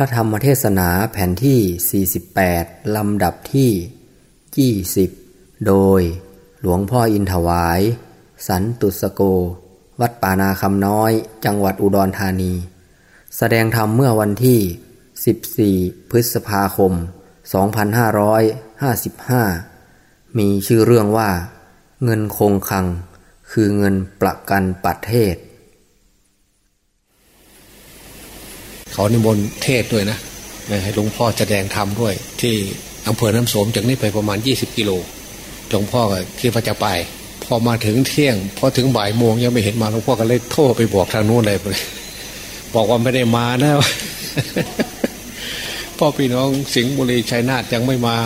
พระธรรมเทศนาแผ่นที่ 48 ลำดับที่ 20 โดยหลวงพ่ออินถวาย สันตุสโก วัดป่านาคำน้อย จังหวัดอุดรธานี แสดงธรรมเมื่อวันที่ 14 พฤษภาคม 2555 มีชื่อเรื่องว่า เงินคงคัง คือเงินประกันประเทศ เขานิมนต์เทศด้วยนะให้หลวงพ่อแสดงธรรมด้วย ที่อำเภอน้ำโสมจากนี้ไปประมาณยี่สิบกิโลหลวงพ่อก็คิดว่าจะไป พอมาถึงเที่ยง พอถึงบ่ายโมงยังไม่เห็นมาหลวงพ่อก็เลยโทรไปบอกทางนู้นเลยบอกว่าไม่ได้มาแล้วพ่อพี่น้องสิงห์บุรีชัยนาทยังไม่มา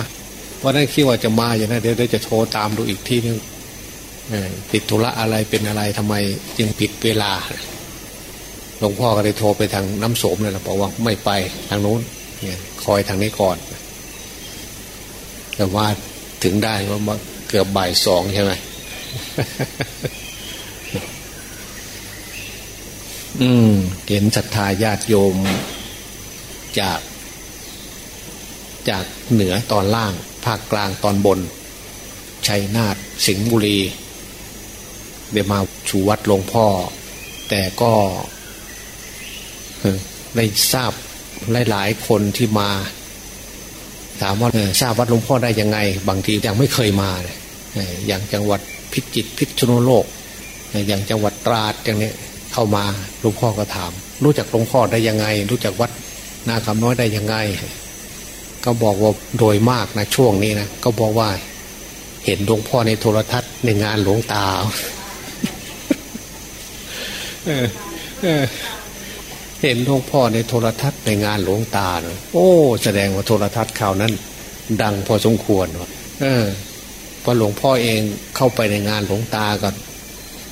เพราะนั้นคิดว่าจะมาอย่างนั้นเดี๋ยวจะโทรตามดูอีกที่นึงติดธุระอะไรเป็นอะไรทำไมจึงผิดเวลา หลวงพ่อก็เลยโทรไปทางน้ำโสมเลยนะบอกว่าไม่ไปทางโน้นเนี่ยคอยทางนี้ก่อน แต่ว่าถึงได้ว่าเกือบบ่ายสองใช่ไหมอืมเห็นศรัทธาญาติโยมจาก จากเหนือตอนล่าง ภาคกลางตอนบน ชัยนาทสิงห์บุรีเดี๋ยวมาชูวัดหลวงพ่อ แต่ก็ ได้ทราบหลายๆคนที่มา ถามว่าทราบวัดหลวงพ่อได้ยังไง บางทียังไม่เคยมาเลยอย่างจังหวัดพิจิตรพิษณุโลก อย่างจังหวัดตราดอย่างนี้เข้ามาหลวงพ่อก็ถาม รู้จักหลวงพ่อได้ยังไง รู้จักวัดนาคำน้อยได้ยังไง ก็บอกว่าโดยมากนะช่วงนี้นะก็บอกว่า เห็นหลวงพ่อในโทรทัศน์ในงานหลวงตาเออเออ เห็นหลวงพ่อในโทรทัศน์ในงานหลวงตาเนะโอ้ แสดงว่าโทรทัศน์ข่าวนั้น ดังพอสมควรเออพอหลวงพ่อเองเข้าไปในงานหลวงตากัน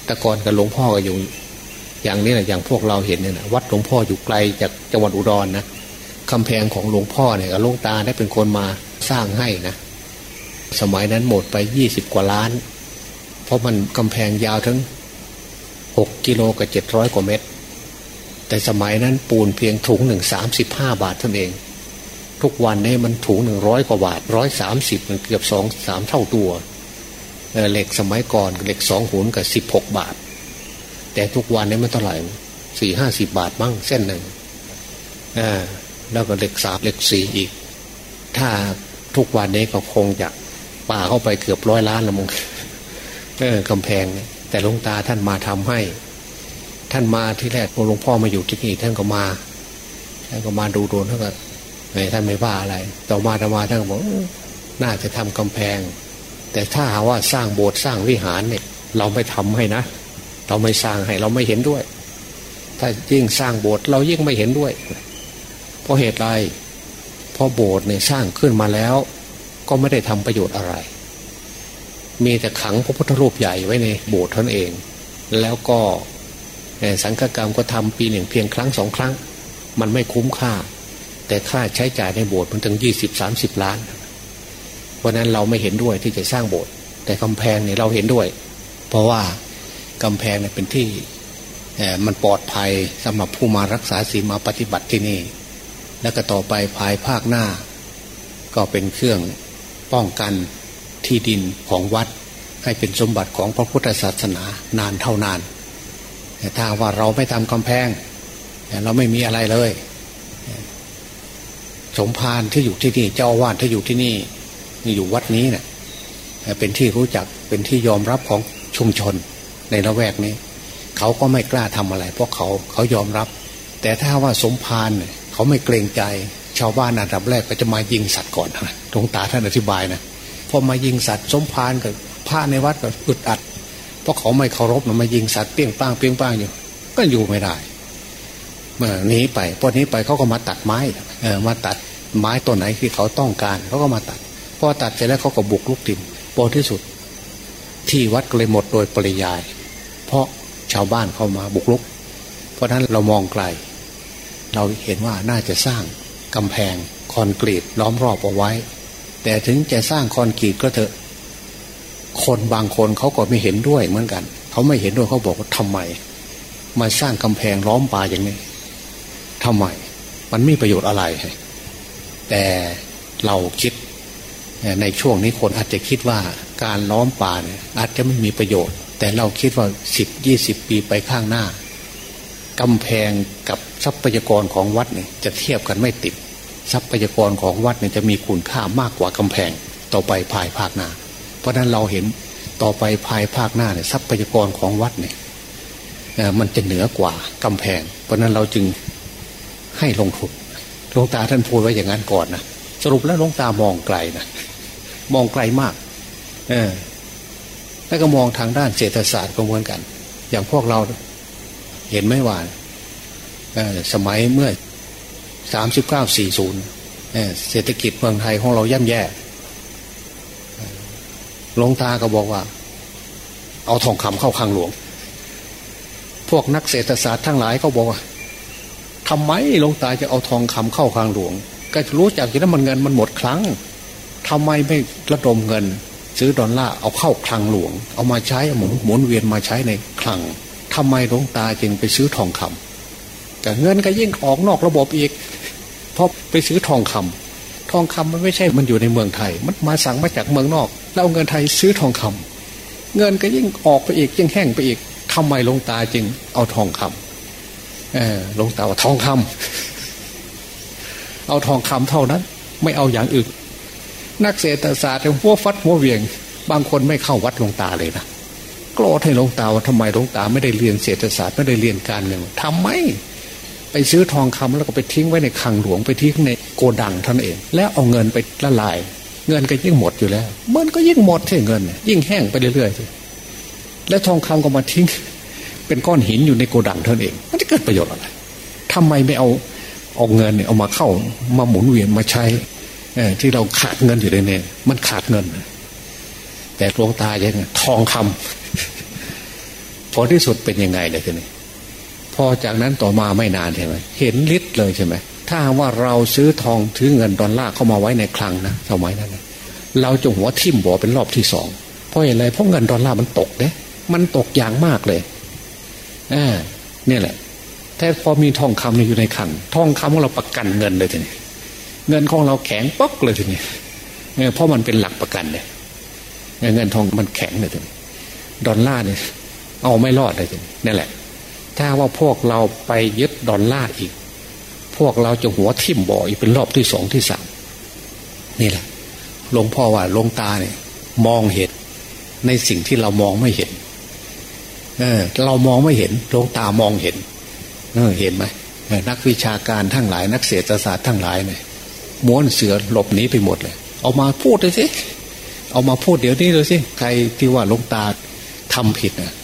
แต่ก่อนกับหลวงพ่อก็อยู่ อย่างนี้แหละอย่างพวกเราเห็นเนี่ยนะวัดหลวงพ่ออยู่ไกลจากจังหวัดอุดรนนะคำแพงของหลวงพ่อเนี่ยกับหลวงตาได้เป็นคนมาสร้างให้นะสมัยนั้นหมดไปยี่สิบกว่าล้าน เพราะมันกำแพงยาวถึงหกกิโลกับเจ็ดร้อยกว่าเมตร แต่สมัยนั้นปูนเพียงถุงหนึ่งสามสิบห้าบาทเท่านั้นเอง ทุกวันนี้มันถุงหนึ่งร้อยกว่าบาทร้อยสามสิบมันเกือบสองสามเท่าตัวเหล็กสมัยก่อนเหล็กสองหุนกับสิบหกบาท แต่ทุกวันนี้มันเท่าไหร่สี่ห้าสิบบาทบ้างเส้นหนึ่งแล้วก็เหล็กสามเหล็กสี่อีก ถ้าทุกวันนี้ก็คงจะป่าเข้าไปเกือบร้อยล้านละมึงเออกำแพง แต่หลวงตาท่านมาทำให้ ท่านมาที่แรกหลวงพ่อมาอยู่ที่นี่ท่านก็มาท่านก็มาดูโดนท่านก็ท่านไม่ว่าอะไร ต่อมาต่อมาท่านก็บอกน่าจะทำกำแพง แต่ถ้าหาว่าสร้างโบสถ์สร้างวิหารเนี่ย เราไม่ทำให้นะเราไม่สร้างให้เราไม่เห็นด้วย ถ้ายิ่งสร้างโบสถ์เรายิ่งไม่เห็นด้วย เพราะเหตุไรเพราะโบสถ์เนี่ยสร้างขึ้นมาแล้ว ก็ไม่ได้ทำประโยชน์อะไร มีแต่ขังพระพุทธรูปใหญ่ไว้ในโบสถ์ท่านเอง แล้วก็ สังฆกรรมก็ทำปีหนึ่งเพียงครั้งสองครั้ง มันไม่คุ้มค่า แต่ค่าใช้จ่ายในโบสถ์มันถึงยี่สิบสามสิบล้าน เพราะนั้นเราไม่เห็นด้วยที่จะสร้างโบสถ์แต่กำแพงเนี่ยเราเห็นด้วย เพราะว่ากำแพงเนี่ยเป็นที่มันปลอดภัยสำหรับผู้มารักษาศีลมาปฏิบัติที่นี่ แล้วก็ต่อไปภายภาคหน้า ก็เป็นเครื่องป้องกันที่ดินของวัด ให้เป็นสมบัติของพระพุทธศาสนานานเท่านานแต่ ถ้าว่าเราไม่ทำกำแพง เราไม่มีอะไรเลย สมภารที่อยู่ที่นี่ เจ้าวาดที่อยู่ที่นี่อยู่วัดนี้เนะ่ยเป็นที่รู้จักเป็นที่ยอมรับของชุมชนในละแวกนี้ เขาก็ไม่กล้าทำอะไร เพราะเขาเขายอมรับ แต่ถ้าว่าสมภารเขาไม่เกรงใจ ชาวบ้านอันดับแรกก็จะมายิงสัตว์ก่อนนะหลวงตาท่านอธิบายนะพอมายิงสัตว์สมภารกับพระในวัดก็อึดอัด เพราะเขาไม่เคารพนะมายิงสัตว์เปี้ยงป้างเปี้ยงป้างอยู่ ก็อยู่ไม่ได้เมื่อนี้ไปพอนี้ไปเขาก็มาตัดไม้เออมาตัดไม้ต้นไหนที่เขาต้องการเขาก็มาตัดพอตัดเสร็จแล้วเขาก็บุกลุกดินพอที่สุด ที่วัดเลยหมดโดยปริยาย เพราะชาวบ้านเข้ามาบุกลุก เพราะนั้นเรามองไกล เราเห็นว่าน่าจะสร้างกำแพงคอนกรีตล้อมรอบเอาไว้ แต่ถึงจะสร้างคอนกรีตก็เถอะ คนบางคนเขาก็ไม่เห็นด้วยเหมือนกัน เขาไม่เห็นด้วยเขาบอกว่าทำไม มาสร้างกำแพงล้อมป่าอย่างนี้ทำไม มันไมีประโยชน์อะไร แต่เราคิดในช่วงนี้คนอาจจะคิดว่าการล้อมป่าเนี่ยอาจจะไม่มีประโยชน์ แต่เราคิดว่าสิบยี่สิบปีไปข้างหน้ากำแพงกับทรัพยากรของวัดเนี่ยจะเทียบกันไม่ติด ทรัพยากรของวัดเนี่ยจะมีคุณค่ามากกว่ากำแพงต่อไปภายภาคหน้า เพราะนั้นเราเห็นต่อไปภายภาคหน้าเนี่ยทรัพยากรของวัดเนี่ยมันจะเหนือกว่ากำแพง เพราะนั้นเราจึงให้ลงทุนหลวงตาท่านพูดไว้อย่างนั้นก่อนนะสรุปแล้วหลวงตามองไกลนะมองไกลมาก เออ แล้วก็มองทางด้านเศรษฐศาสตร์ก็เหมือนกัน อย่างพวกเราเห็นไหมว่าสมัยเมื่อสามสิบเก้าสี่ศูนย์เศรษฐกิจเมืองไทยของเราย่ำแย่ หลวงตาก็บอกว่า เอาทองคำเข้าคลังหลวง พวกนักเศรษฐศาสตร์ทั้งหลายเขาบอกว่าทำไมหลวงตาจะเอาทองคำเข้าคลังหลวง ก็รู้จักอยู่นั้นมันเงินมันหมดครั้งทำไมไม่ระดมเงิน ซื้อดอลลาร์เอาเข้าคลังหลวง เอามาใช้หมุนหมุนเวียนมาใช้ในคลังทำไมหลวงตาจึงไปซื้อทองคำแต่เงินก็ยิ่งออกนอกระบบอีกเพราะไปซื้อทองคำทองคำมันไม่ใช่มันอยู่ในเมืองไทย มันมาสั่งมาจากเมืองนอก แล้วเอาเงินไทยซื้อทองคำเงินก็ยิ่งออกไปอีกยิ่งแห้งไปอีกทำไมหลวงตาจึงเอาทองคำเออหลวงตาว่าทองคำเอาทองคำเท่านั้น ไม่เอาอย่างอื่น นักเศรษฐศาสตร์หัวฟัดหัวเวียง บางคนไม่เข้าวัดหลวงตาเลยนะโกรธให้หลวงตาว่าทำไมหลวงตาไม่ได้เรียนเศรษฐศาสตร์ไม่ได้เรียนการเงินทำไมไปซื้อทองคำแล้วก็ไปทิ้งไว้ในคลังหลวงไปทิ้งในโกดังท่านเอง แล้วเอาเงินไปละลาย เงินก็ยิ่งหมดอยู่แล้วมันก็ยิ่งหมดใช่เงิน ยิ่งแห้งไปเรื่อยๆแล้วทองคำก็มาทิ้ง เป็นก้อนหินอยู่ในโกดังเท่านั้นเอง มันจะเกิดประโยชน์อะไรทำไมไม่เอาเอาเงินเนี่ยเอามาเข้ามาหมุนเวียนมาใช้ที่เราขาดเงินอยู่เนี่ยมันขาดเงิน แต่ดวงตายังไงทองคำพอที่สุดเป็นยังไงเลยทีนี้พอจากนั้นต่อมาไม่นานใช่ไหมเห็นฤทธิ์เลยใช่ไหม ถ้าว่าเราซื้อทองถือเงินดอลลาร์เข้ามาไว้ในคลังนะสมัยนั้นเราจะหัวทิ่มบ่อเป็นรอบที่สองเพราะอะไรเพราะเงินดอลลาร์มันตกเนี่ยมันตกอย่างมากเลยอ่าเนี่ยแหละแต่พอมีทองคำอยู่ในคลังทองคำของเราประกันเงินเลยทีนี้เงินของเราแข็งป๊อกเลยทีนี้เพราะมันเป็นหลักประกันเนี่ยเงินทองมันแข็งเลยทีนี้ดอลลาร์เนี่ยเอาไม่รอดเลยทีนี้นั่แหละ ถ้าว่าพวกเราไปยึดดอลลาร์อีก วกเราจะหัวทิ่มบ่ออีกเป็นรอบที่สองที่สามนี่แหละหลวงพ่อว่าหลวงตาเนี่ย มองเห็นในสิ่งที่เรามองไม่เห็น เออ เรามองไม่เห็นหลวงตามองเห็น เออ เห็นไหมนักวิชาการทั้งหลาย นักเศรษฐศาสตร์ทั้งหลายเนี่ยม้วนเสือหลบหนีไปหมดเลย เอามาพูดเลยสิเอามาพูดเดี๋ยวนี้เลยสิใครที่ว่าลงตาทำผิดนะ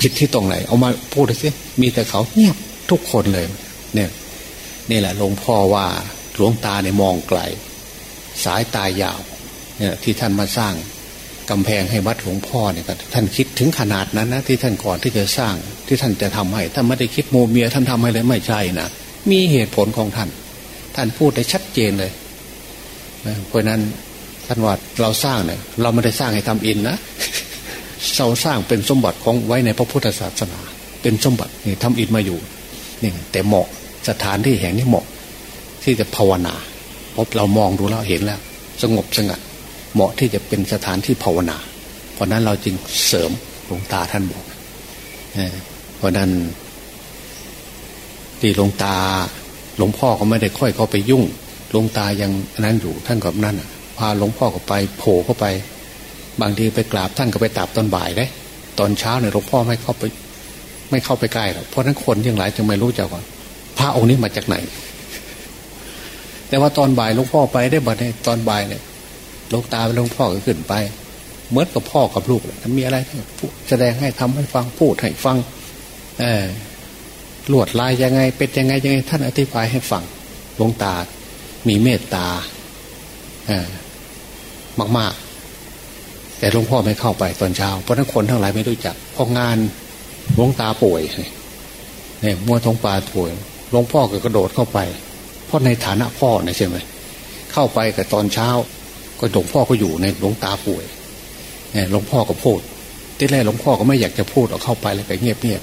ผิดที่ตรงไหน เอามาพูดเลยสิมีแต่เขาเงียบทุกคนเลย เนี่ย นี่แหละหลวงพ่อว่าหลวงตาเนี่ยมองไกล สายตายาวเนี่ยที่ท่านมาสร้างกำแพงให้วัดหลวงพ่อเนี่ยท่านคิดถึงขนาดนั้นนะที่ท่านก่อนที่จะสร้างที่ท่านจะทำให้ท่านไม่ได้คิดโมเมียท่านทำให้เลยไม่ใช่นะมีเหตุผลของท่าน ท่านพูดได้ชัดเจนเลยเพราะนั้นท่านว่าเราสร้างเนี่ยเราไม่ได้สร้างให้ทำอินนะเราสร้างเป็นสมบัติของไว้ในพระพุทธศาสนา เป็นสมบัตินี่ทำอินมาอยู่นี่แต่เหมาะ สถานที่แห่งนี้เหมาะ ที่จะภาวนาเพราะเรามองดูแล้วเห็นแล้ว สงบสงัด เหมาะที่จะเป็นสถานที่ภาวนา เพราะนั้นเราจึงเสริมหลวงตาท่านบอกเพราะนั้นที่หลวงตาหลวงพ่อก็ไม่ได้ค่อยเข้าไปยุ่งหลวงตายังนั้นอยู่ท่านกับนั่นพาหลวงพ่อก็ไปโผล่เข้าไป บางทีไปกราบท่านก็ไปตับตอนบ่ายได้ตอนเช้าเนี่ยหลวงพ่อไม่เข้าไป ไม่เข้าไปใกล้หรอกเพราะนั้นคนยังหลายจึงไม่รู้จักว่า พระองค์นี้มาจากไหน แต่ว่าตอนบ่ายหลวงพ่อไปได้บัดเนี่ยตอนบ่ายเนี่ยหลวงตาเป็นหลวงพ่อก็ขึ้นไปเหมือนกับพ่อกับลูกเลยมีอะไรแสดงให้ทำให้ฟังพูดให้ฟัง เออลวดลายยังไง เป็นยังไงยังไง ท่านอธิบายให้ฟังหลวงตา มีเมตตาเออมาก ๆ แต่หลวงพ่อไม่เข้าไปตอนเช้า เพราะนั้นคนทั้งหลายไม่รู้จักพองานหลวงตาป่วยเนี่ยมัวท้องปลาป่วย หลวงพ่อก็กระโดดเข้าไป เพราะในฐานะพ่อเนี่ยใช่ไหมเข้าไปกับตอนเช้า ก็หลวงพ่อก็อยู่ในหลวงตาป่วยเนี่ยหลวงพ่อก็พูดที่แรกหลวงพ่อก็ไม่อยากจะพูดออกเข้าไปเลยก็เงียบเงียบ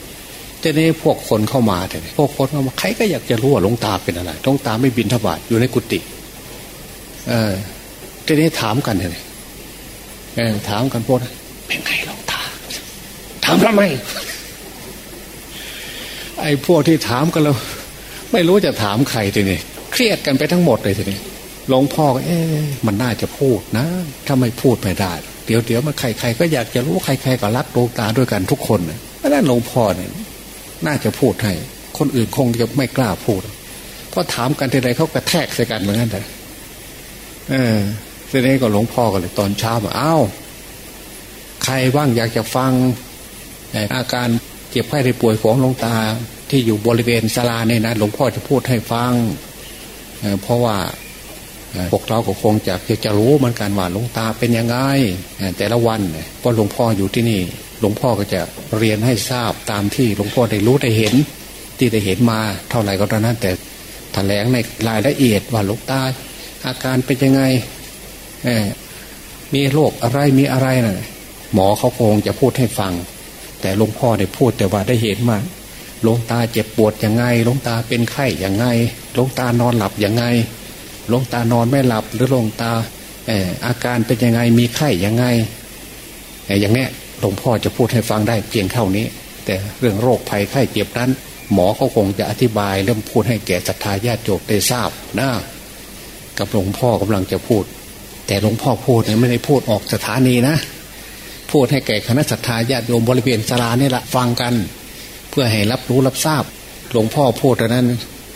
แต่นี้พวกคนเข้ามาแต่พวกคนเข้ามาใครก็อยากจะรู้ว่าหลวงตาเป็นอะไรหลวงตาไม่บินทบาทอยู่ในกุฏิเออทีนี้ถามกันเลยเออถามกันพวกเป็นไงหลวงตาถามทำไมไอ้พวกที่ถามกันแล้ว ไม่รู้จะถามใครทีนี้เครียดกันไปทั้งหมดเลยทีนี้หลวงพ่อก็เอ๊ะมันน่าจะพูดนะ ถ้าไม่พูดไม่ได้ เดี๋ยวเดี๋ยวมันใครใครก็อยากจะรู้ใครใครก็รักดวงตาด้วยกันทุกคนนะนั้นหลวงพ่อเนี่ยน่าจะพูดให้ คนอื่นคงจะไม่กล้าพูดเพราะถามกันทีไรเขากระแทกใส่กันเหมือนกันแต่เออทีนี้ก็หลวงพ่อกันเลยตอนเช้ามาอ้าวใครบ้างอยากจะฟังอาการเจ็บไข้ได้ป่วยของหลวงตา ที่อยู่บริเวณศาลาเนี่ยนะหลวงพ่อจะพูดให้ฟังเพราะว่าพวกเราก็คงจะจะรู้เหมือนกันว่าหลวงตาเป็นยังไงแต่ละวันเพราะหลวงพ่ออยู่ที่นี่ หลวงพ่อก็จะเรียนให้ทราบตามที่หลวงพ่อได้รู้ได้เห็น ที่ได้เห็นมาเท่าไหร่ก็เท่านั้น แต่แถลงในรายละเอียดว่าหลวงตาอาการเป็นยังไงมีโรคอะไรมีอะไรนะ่ะหมอเขาคงจะพูดให้ฟัง แต่หลวงพ่อได้พูดแต่ว่าได้เห็นมา หลวงตาเจ็บปวดยังไงหลวงตาเป็นไข้ยังไงหลวงตานอนหลับยังไงหลวงตานอนไม่หลับหรือหลวงตาออาการเป็นยังไงมีไข้ยังไงอย่างนี้หลวงพ่อจะพูดให้ฟังได้เพียงเท่านี้ แต่เรื่องโรคภัยไข้เจ็บนั้น หมอเขาคงจะอธิบายเริ่มพูดให้แก่ศรัทธาญาติโยมได้ทราบนะกับหลวงพ่อกำลังจะพูด แต่หลวงพ่อพูดเนี่ยไม่ได้พูดออกสถานีนะ พูดให้แก่คณะศรัทธาญาติโยมบริเวณศาลานี่แหละฟังกัน เพื่อให้รับรู้รับทราบ หลวงพ่อพูดต่นั้น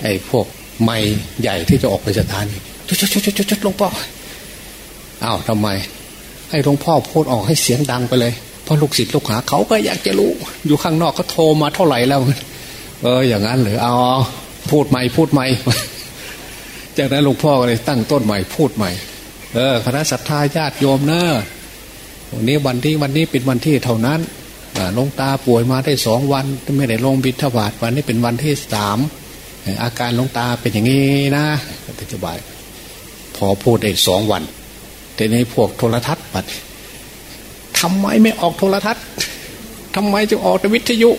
ไอ้พวกไม่ใหญ่ที่จะออกไปสถานีจุดจุดจุดจุดจุดหลวงพ่ออ้าวทำไม ให้หลวงพ่อพูดออกให้เสียงดังไปเลยเพราะลูกศิษย์ลูกหาเขาก็อยากจะรู้ อยู่ข้างนอกก็โทรมาเท่าไหร่แล้ว เออ อย่างนั้นหรือเอาพูดใหม่พูดใหม่จากนั้นหลวงพ่อก็เลยตั้งต้นใหม่พูดใหม่ เออคณะศรัทธาญาติโยมเนอะวันนี้วันที่วันนี้เป็นวันที่เท่านั้น ลงตาป่วยมาได้สองวันไม่ได้ลงบิณฑบาตวันนี้เป็นวันที่สามอาการลงตาเป็นอย่างนี้นะปฏิบัติพอพูดได้สองวันแต่ในพวกโทรทัศน์ปัดทำไมไม่ออกโทรทัศน์ทำไมจึงออกแต่วิทยุ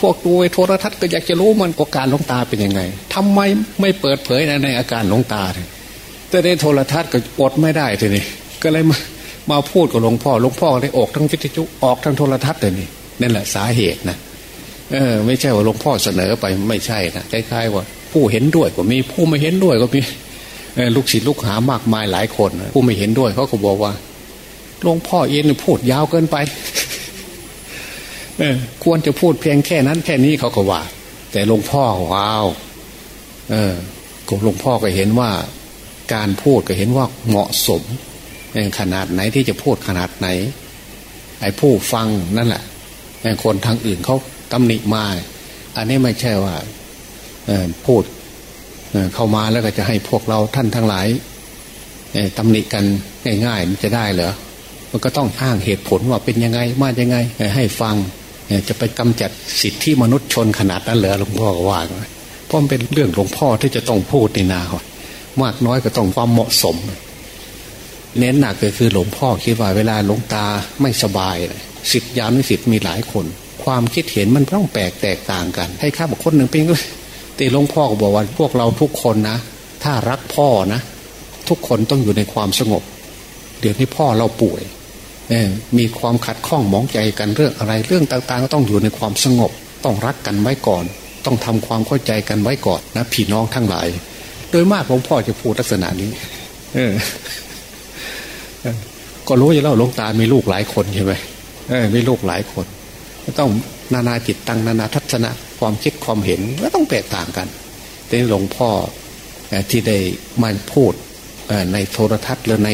พวกดูโทรทัศน์ก็อยากจะรู้มันอาการลงตาเป็นยังไงทำไมไม่เปิดเผยในอาการลงตาแต่ในโทรทัศน์ก็อดไม่ได้ทีนี้ก็เลยมา มาพูดกับหลวงพ่อหลวงพ่อได้ออกทั้งวิทยุออกทั้งโทรทัศน์เลยนี่นั่นแหละสาเหตุนะเออ ไม่ใช่ว่าหลวงพ่อเสนอไปไม่ใช่นะคล้ายๆว่า ผู้เห็นด้วยก็มีผู้ไม่เห็นด้วยก็มีลูกศิษย์ลูกหามากมายหลายคน ผู้ไม่เห็นด้วยเขาก็บอกว่าหลวงพ่อเอ็นพูดยาวเกินไปเออควรจะพูดเพียงแค่นั้นแค่นี้เขาก็ว่า แต่หลวงพ่อว้าวเออหลวงพ่อก็เห็นว่า การพูดก็เห็นว่าเหมาะสม ขนาดไหนที่จะพูดขนาดไหน ไอ้ผู้ฟังนั่นแหละคนทางอื่นเขาตำหนิมา อันนี้ไม่ใช่ว่าพูดเข้ามาแล้วก็จะให้พวกเราท่านทั้งหลายตำหนิกันง่ายๆมันจะได้เหรอ มันก็ต้องอ้างเหตุผลว่าเป็นยังไงมายังไง ให้ฟังจะไปกำจัดสิทธิมนุษยชนขนาดนั้นเหรอหลวงพ่อว่าเพราะมันเป็นเรื่องหลวงพ่อที่จะต้องพูดในนามากน้อยก็ต้องความเหมาะสม เน้นหนักก็คือหลวงพ่อคิดว่าเวลาหลวงตาไม่สบายสิทธิยานุสิทธิ์มีหลายคน ความคิดเห็นมันต้องแปลกแตกต่างกัน ให้ข้าบอกคนหนึ่งเป็นแต่หลวงพ่อก็บอกว่าพวกเราทุกคนนะ ถ้ารักพ่อนะ ทุกคนต้องอยู่ในความสงบ เดี๋ยวนี้พ่อเราป่วยมีความขัดข้องมองใจกันเรื่องอะไร เรื่องต่างๆ ก็ต้องอยู่ในความสงบ ต้องรักกันไว้ก่อน ต้องทำความเข้าใจกันไว้ก่อนนะพี่น้องทั้งหลาย โดยมากหลวงพ่อจะพูดลักษณะนี้ เออ ก็รู้อยู่แล้วหลวงตามีลูกหลายคนใช่ไหมเออมีลูกหลายคนต้องนานาจิตตังนานาทัศนะความคิดความเห็นก็ต้องแตกต่างกันแต่หลวงพ่อที่ได้มาพูดในโทรทัศน์หรือใน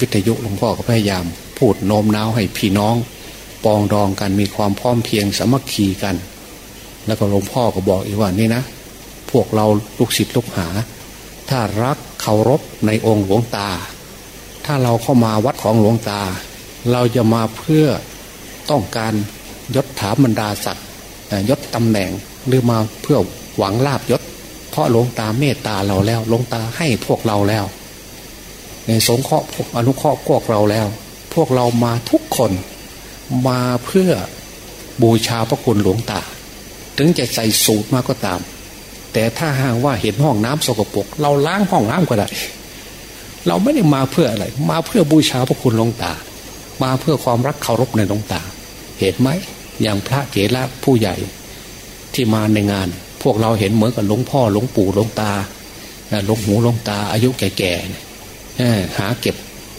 วิทยุหลวงพ่อก็พยายาม พูดโน้มน้าวให้พี่น้อง ปองดองกันมีความพร้อมเพียงสามัคคีกัน แล้วก็หลวงพ่อก็บอกอีกว่านี่นะ พวกเราลูกศิษย์ลูกหา ถ้ารักเคารพในองค์หลวงตา ถ้าเราเข้ามาวัดของหลวงตา เราจะมาเพื่อต้องการยศถาบรรดาศักดิ์ยศตำแหน่งหรือมาเพื่อหวังลาบยศ เพราะหลวงตาเมตตาเราแล้วหลวงตาให้พวกเราแล้วในสงเคราะห์อนุเคราะห์พวกเราแล้ว พวกเรามาทุกคนมาเพื่อบูชาพระคุณหลวงตา ถึงจะใส่สูตรมาก็ตาม แต่ถ้าหากว่าเห็นห้องน้ำสกปรกเราล้างห้องน้ำก็ได้ เราไม่ได้มาเพื่ออะไร มาเพื่อบูชาพระคุณหลวงตา มาเพื่อความรักเคารพในหลวงตา เห็นไหมอย่างพระเถระผู้ใหญ่ที่มาในงาน พวกเราเห็นเหมือนกับหลวงพ่อหลวงปู่หลวงตาหลวงหูหลวงตา อายุแก่ๆหาเก็บ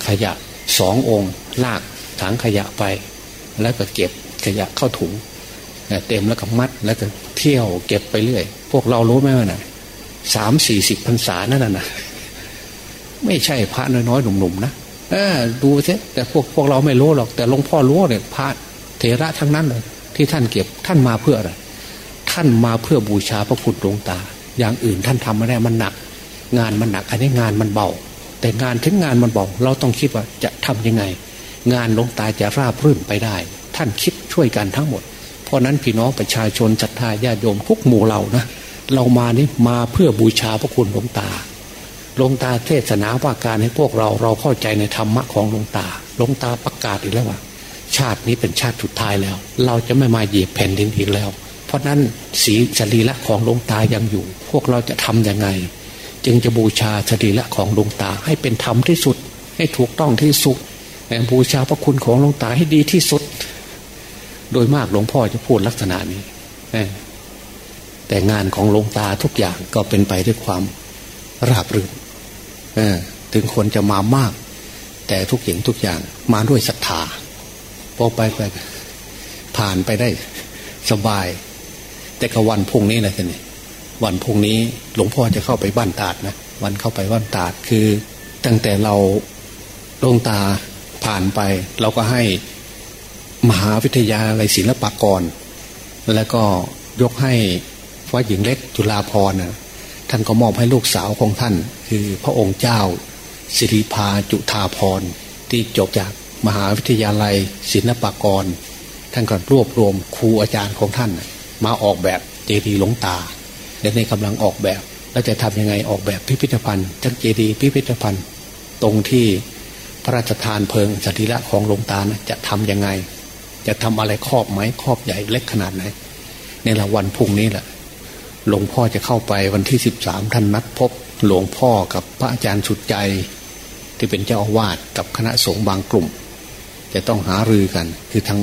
ขยะสององค์ ลากถังขยะไป แล้วก็เก็บขยะเข้าถุงเต็มแล้วก็มัดแล้วก็เที่ยวเก็บไปเรื่อย พวกเรารู้ไหมว่าไงสามสี่สิบพรรษานั่นน่ะ ไม่ใช่พระน้อยๆหนุ่มๆนะเออดูสิแต่พวกพวกเราไม่รู้หรอก แต่หลวงพ่อรู้เนี่ยพระเถระทั้งนั้นเลยที่ท่านเก็บท่านมาเพื่ออะไรท่านมาเพื่อบูชาพระพุทธหลวงตา อย่างอื่นท่านทำไม่ได้มันหนัก งานมันหนัก อันนี้งานมันเบา แต่งานถึงงานมันเบาเราต้องคิดว่าจะทํำยังไง งานหลวงตาจะราบรื่นไปได้ ท่านคิดช่วยกันทั้งหมด เพราะนั้นพี่น้องประชาชนศรัทธาญาติโยมทุกหมู่เรานะเรามานี่มาเพื่อบูชาพระคุณหลวงตา ลงตาเทศนาว่าการให้พวกเราเราเข้าใจในธรรมะของลงตาลงตาประกาศอีกแล้วว่า ชาตินี้เป็นชาติสุดท้ายแล้ว เราจะไม่มาเหยียบแผ่นดินอีกแล้ว เพราะนั้นสีสรีระของลงตายังอยู่ พวกเราจะทํำยังไง จึงจะบูชาสรีระของลงตาให้เป็นธรรมที่สุด ให้ถูกต้องที่สุดบูชาพระคุณของลงตาให้ดีที่สุด โดยมากหลวงพ่อจะพูดลักษณะนี้แต่งานของลงตาทุกอย่างก็เป็นไปด้วยความราบรื่น ถึงคนจะมามาก แต่ทุกอย่างทุกอย่างมาด้วยศรัทธาพอไปไปผ่านไปได้สบาย แต่ก็วันพุ่งนี้นะท่านวันพุ่งนี้หลวงพ่อจะเข้าไปบ้านตาดนะวันเข้าไปบ้านตาดคือ ตั้งแต่เราลงตาผ่านไป เราก็ให้มหาวิทยาลัยศิลปากร แล้วก็ยกให้วัดหญิงเล็กจุฬาภรณ์ ท่านก็มอบให้ลูกสาวของท่าน คือพระองค์เจ้า สิริพาจุธาพรที่จบจากมหาวิทยาลัยศิลปากร ท่านก็รวบรวมครูอาจารย์ของท่าน มาออกแบบเจดีย์หลวงตาเดี๋ยวนี้กำลังออกแบบแล้วจะทำยังไงออกแบบพิพิธภัณฑ์ทั้งเจดีย์พิพิธภัณฑ์ ตรงที่พระราชทานเพลิงสรีระของหลวงตานะจะทํำยังไง จะทำอะไรครอบไหมครอบใหญ่เล็กขนาดไหนในละวันพุ่งนี้แหละ หลวงพ่อจะเข้าไปวันที่สิบสามท่านนัดพบหลวงพ่อกับพระอาจารย์สุดใจ ที่เป็นเจ้าอาวาสกับคณะสงฆ์บางกลุ่ม จะต้องหารือกัน คือทาง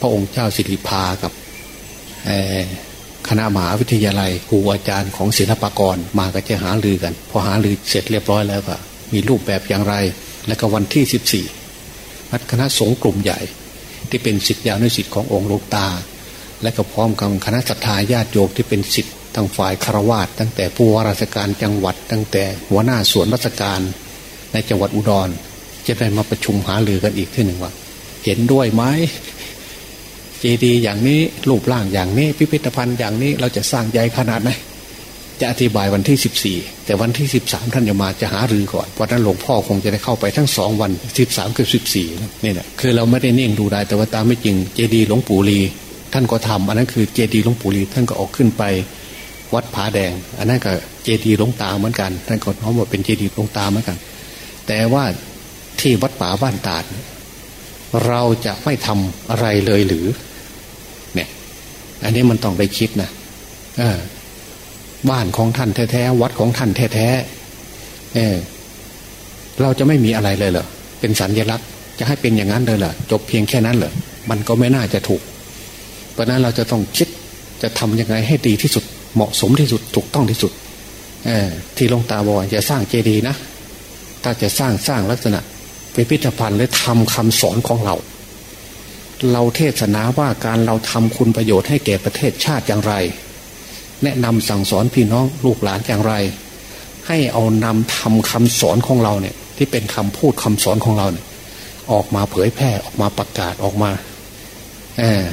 พระองค์เจ้าสิริพากับคณะมหาวิทยาลัยครูอาจารย์ของศิลปากรมาก็จะหารือกันพอหารือเสร็จเรียบร้อยแล้วก็มีรูปแบบอย่างไร และก็วันที่สิบสี่นัดคณะสงฆ์กลุ่มใหญ่ ที่เป็นสิทธิยาวนสิทธิ์ขององค์ลวงตา และก็พร้อมกับคณะสัตยาญาติโยมที่เป็นสิทธิ ทั้งฝ่ายคารวาสตั้งแต่ผู้ว่าราชการจังหวัด ตั้งแต่หัวหน้าส่วนราชการในจังหวัดอุดร จะได้มาประชุมหารือกันอีกที่หนึ่งว่า เห็นด้วยไหมเจดีย์อย่างนี้รูปร่างอย่างนี้ พิพิธภัณฑ์อย่างนี้เราจะสร้างใหญ่ขนาดไหนจะอธิบายวันที่สิบสี่แต่วันที่สิบสามท่านจะมาจะหารือก่อนเพราะนั้นหลวงพ่อคงจะได้เข้าไปทั้งสองวันสิบสามกับสิบสี่นี่แหละคือเราไม่ได้เนิ่งดูได้แต่ว่าตามไม่จริงเจดีย์หลวงปู่ลี ท่านก็ทำอันนั้นคือเจดีย์หลวงปู่ลีท่านก็ออกขึ้นไป วัดผาแดง อันนั้นก็เจดีย์หลวงตาเหมือนกันท่านก็น้อมว่าเป็นเจดีย์หลวงตาเหมือนกัน แต่ว่าที่วัดป่าบ้านตาดเราจะไม่ทำอะไรเลยหรือ เนี่ย อันนี้มันต้องได้คิดนะเออบ้านของท่านแท้ๆวัดของท่านแท้ๆเออเราจะไม่มีอะไรเลยเหรอเป็นสัญญลักษณ์ จะให้เป็นอย่างนั้นเลยเหรอจบเพียงแค่นั้นเหรอมันก็ไม่น่าจะถูก เพราะนั้นเราจะต้องคิดจะทำยังไงให้ดีที่สุด เหมาะสมที่สุดถูกต้องที่สุดที่ลงตาบอกจะสร้างเจดีย์นะ ถ้าจะสร้างสร้างลักษณะเป็นพิพิธภัณฑ์และทำคำสอนของเรา เราเทศนาว่าการเราทำคุณประโยชน์ให้แก่ประเทศชาติอย่างไร แนะนำสั่งสอนพี่น้องลูกหลานอย่างไร ให้เอานำทำคำสอนของเราเนี่ย ที่เป็นคำพูดคำสอนของเราเนี่ย ออกมาเผยแพร่ออกมาประกาศออกมา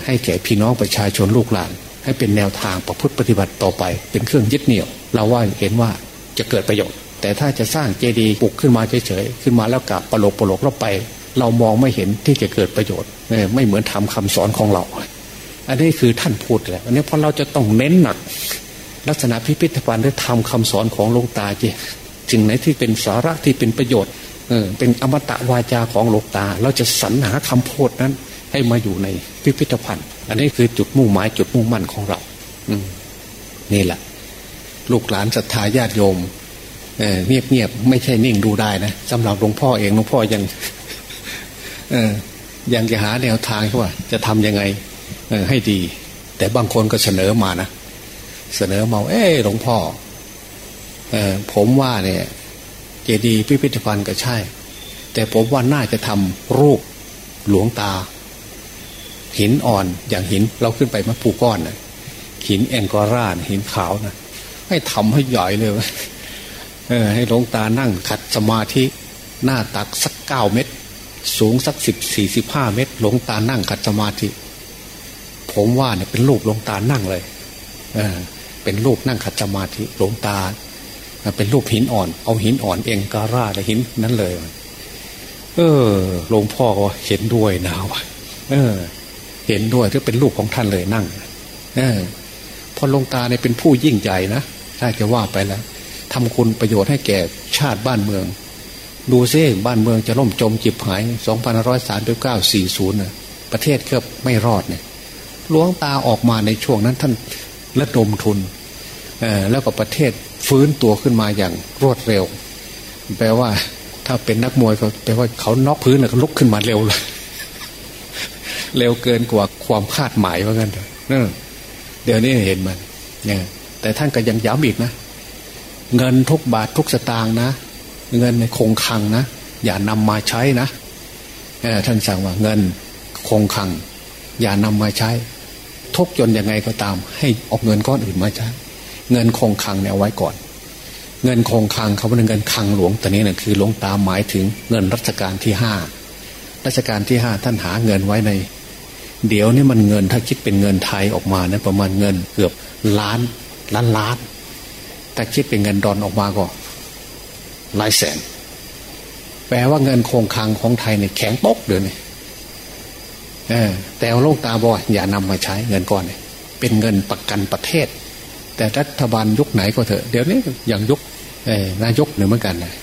ให้แก่พี่น้องประชาชนลูกหลาน ให้เป็นแนวทางประพฤติปฏิบัติต่อไป เป็นเครื่องยึดเหนี่ยว เราว่าเห็นว่าจะเกิดประโยชน์ แต่ถ้าจะสร้างเจดีย์ปลุกขึ้นมาเฉยๆขึ้นมาแล้วกับปลกปลกเราไป เรามองไม่เห็นที่จะเกิดประโยชน์ไม่เหมือนทำคำสอนของเรา อันนี้คือท่านพูดแหละอันนี้เพราะเราจะต้องเน้นหนัก ลักษณะพิพิธภัณฑ์ได้ทำคำสอนของหลวงตาจีสิ่งไหนที่เป็นสาระที่เป็นประโยชน์เออเป็นอมตะวาจาของหลวงตา เราจะสรรหาคำพูดนั้นให้มาอยู่ในพิพิธภัณฑ์ อันนี้คือจุดมุ่งหมายจุดมุ่งมั่นของเรา อืนี่แหละ ลูกหลานศรัทธาญาติโยมเงียบเงียบไม่ใช่นิ่งดูได้นะสำหรับหลวงพ่อเองหลวงพ่อยังเออยังจะหาแนวทางว่า จะทำยังไงเอให้ดี แต่บางคนก็เสนอมานะเสนอมา เออหลวงพ่อเออผมว่าเนี่ย เจดีย์พิพิธภัณฑ์ก็ใช่ แต่ผมว่าน่าจะทำรูปหลวงตา หินอ่อนอย่างหินเราขึ้นไปมาปูก้อนนะหินแองกอร่าหินขาวนะให้ทำให้ใหญ่เลยเออ ให้หลวงตานั่งขัดสมาธิหน้าตักสักเก้าเมตร สูงสักสิบสี่สิบห้าเมตรหลวงตานั่งขัดสมาธิ ผมว่าเนี่ยเป็นรูปหลวงตานั่งเลย เออ เป็นรูปนั่งขัดสมาธิหลวงตาเป็นรูปหินอ่อน เอาหินอ่อนเองการ่าและหินนั้นเลย เออหลวงพ่อก็เห็นด้วยนะวะเออ เห็นด้วยที่เป็นรูปของท่านเลยนั่งเออพอลงตาเนี่ยเป็นผู้ยิ่งใหญ่นะถ้าจะว่าไปแล้วทำคุณประโยชน์ให้แก่ชาติบ้านเมือง ดูซิบ้านเมืองจะล่มจมจิบหาย2539 40นะประเทศก็ไม่รอดเนี่ยหลวงตาออกมาในช่วงนั้นท่านระดมทุนแล้วก็ประเทศฟื้นตัวขึ้นมาอย่างรวดเร็ว แปลว่าถ้าเป็นนักมวยก็แปลว่าเขาน็อกพื้นแล้วก็ลุกขึ้นมาเร็วเลย เร็วเกินกว่าความคาดหมายว่างั้นเนอะเดี๋ยวนี้เห็นมันเนี่ยแต่ท่านก็ยังย้ำอีกนะ เงินทุกบาททุกสตางค์นะ เงินในคงคังนะ อย่านำมาใช้นะท่านสั่งว่าเงินคงคัง อย่านำมาใช้ ทุกจนยังไงก็ตาม ให้ออกเงินก้อนอื่นมาใช้ เงินคงคังเนี่ยไว้ก่อน เงินคงคังเขาเป็นเงินคังหลวงแต่นี้เนี่ยคือหลวงตาหมายถึงเงินรัชกาลที่ห้ารัชกาลที่ห้าท่านหาเงินไว้ใน เดี๋ยวนี้มันเงินถ้าคิดเป็นเงินไทยออกมานะประมาณเงินเกือบล้านล้านล้านแต่คิดเป็นเงินดอนออกมาก็หลายแสน แปลว่าเงินคงคังของไทยเนี่ยแข็งปกเดี๋ยวนี้แต่โลกตาบอยอย่านำมาใช้เงินก้อนเนี่ยเป็นเงินประกันประเทศ แต่รัฐบาลยุคไหนก็เถอะเดี๋ยวนี้อย่างยุคนายกหนึ่งเหมือนกันเลย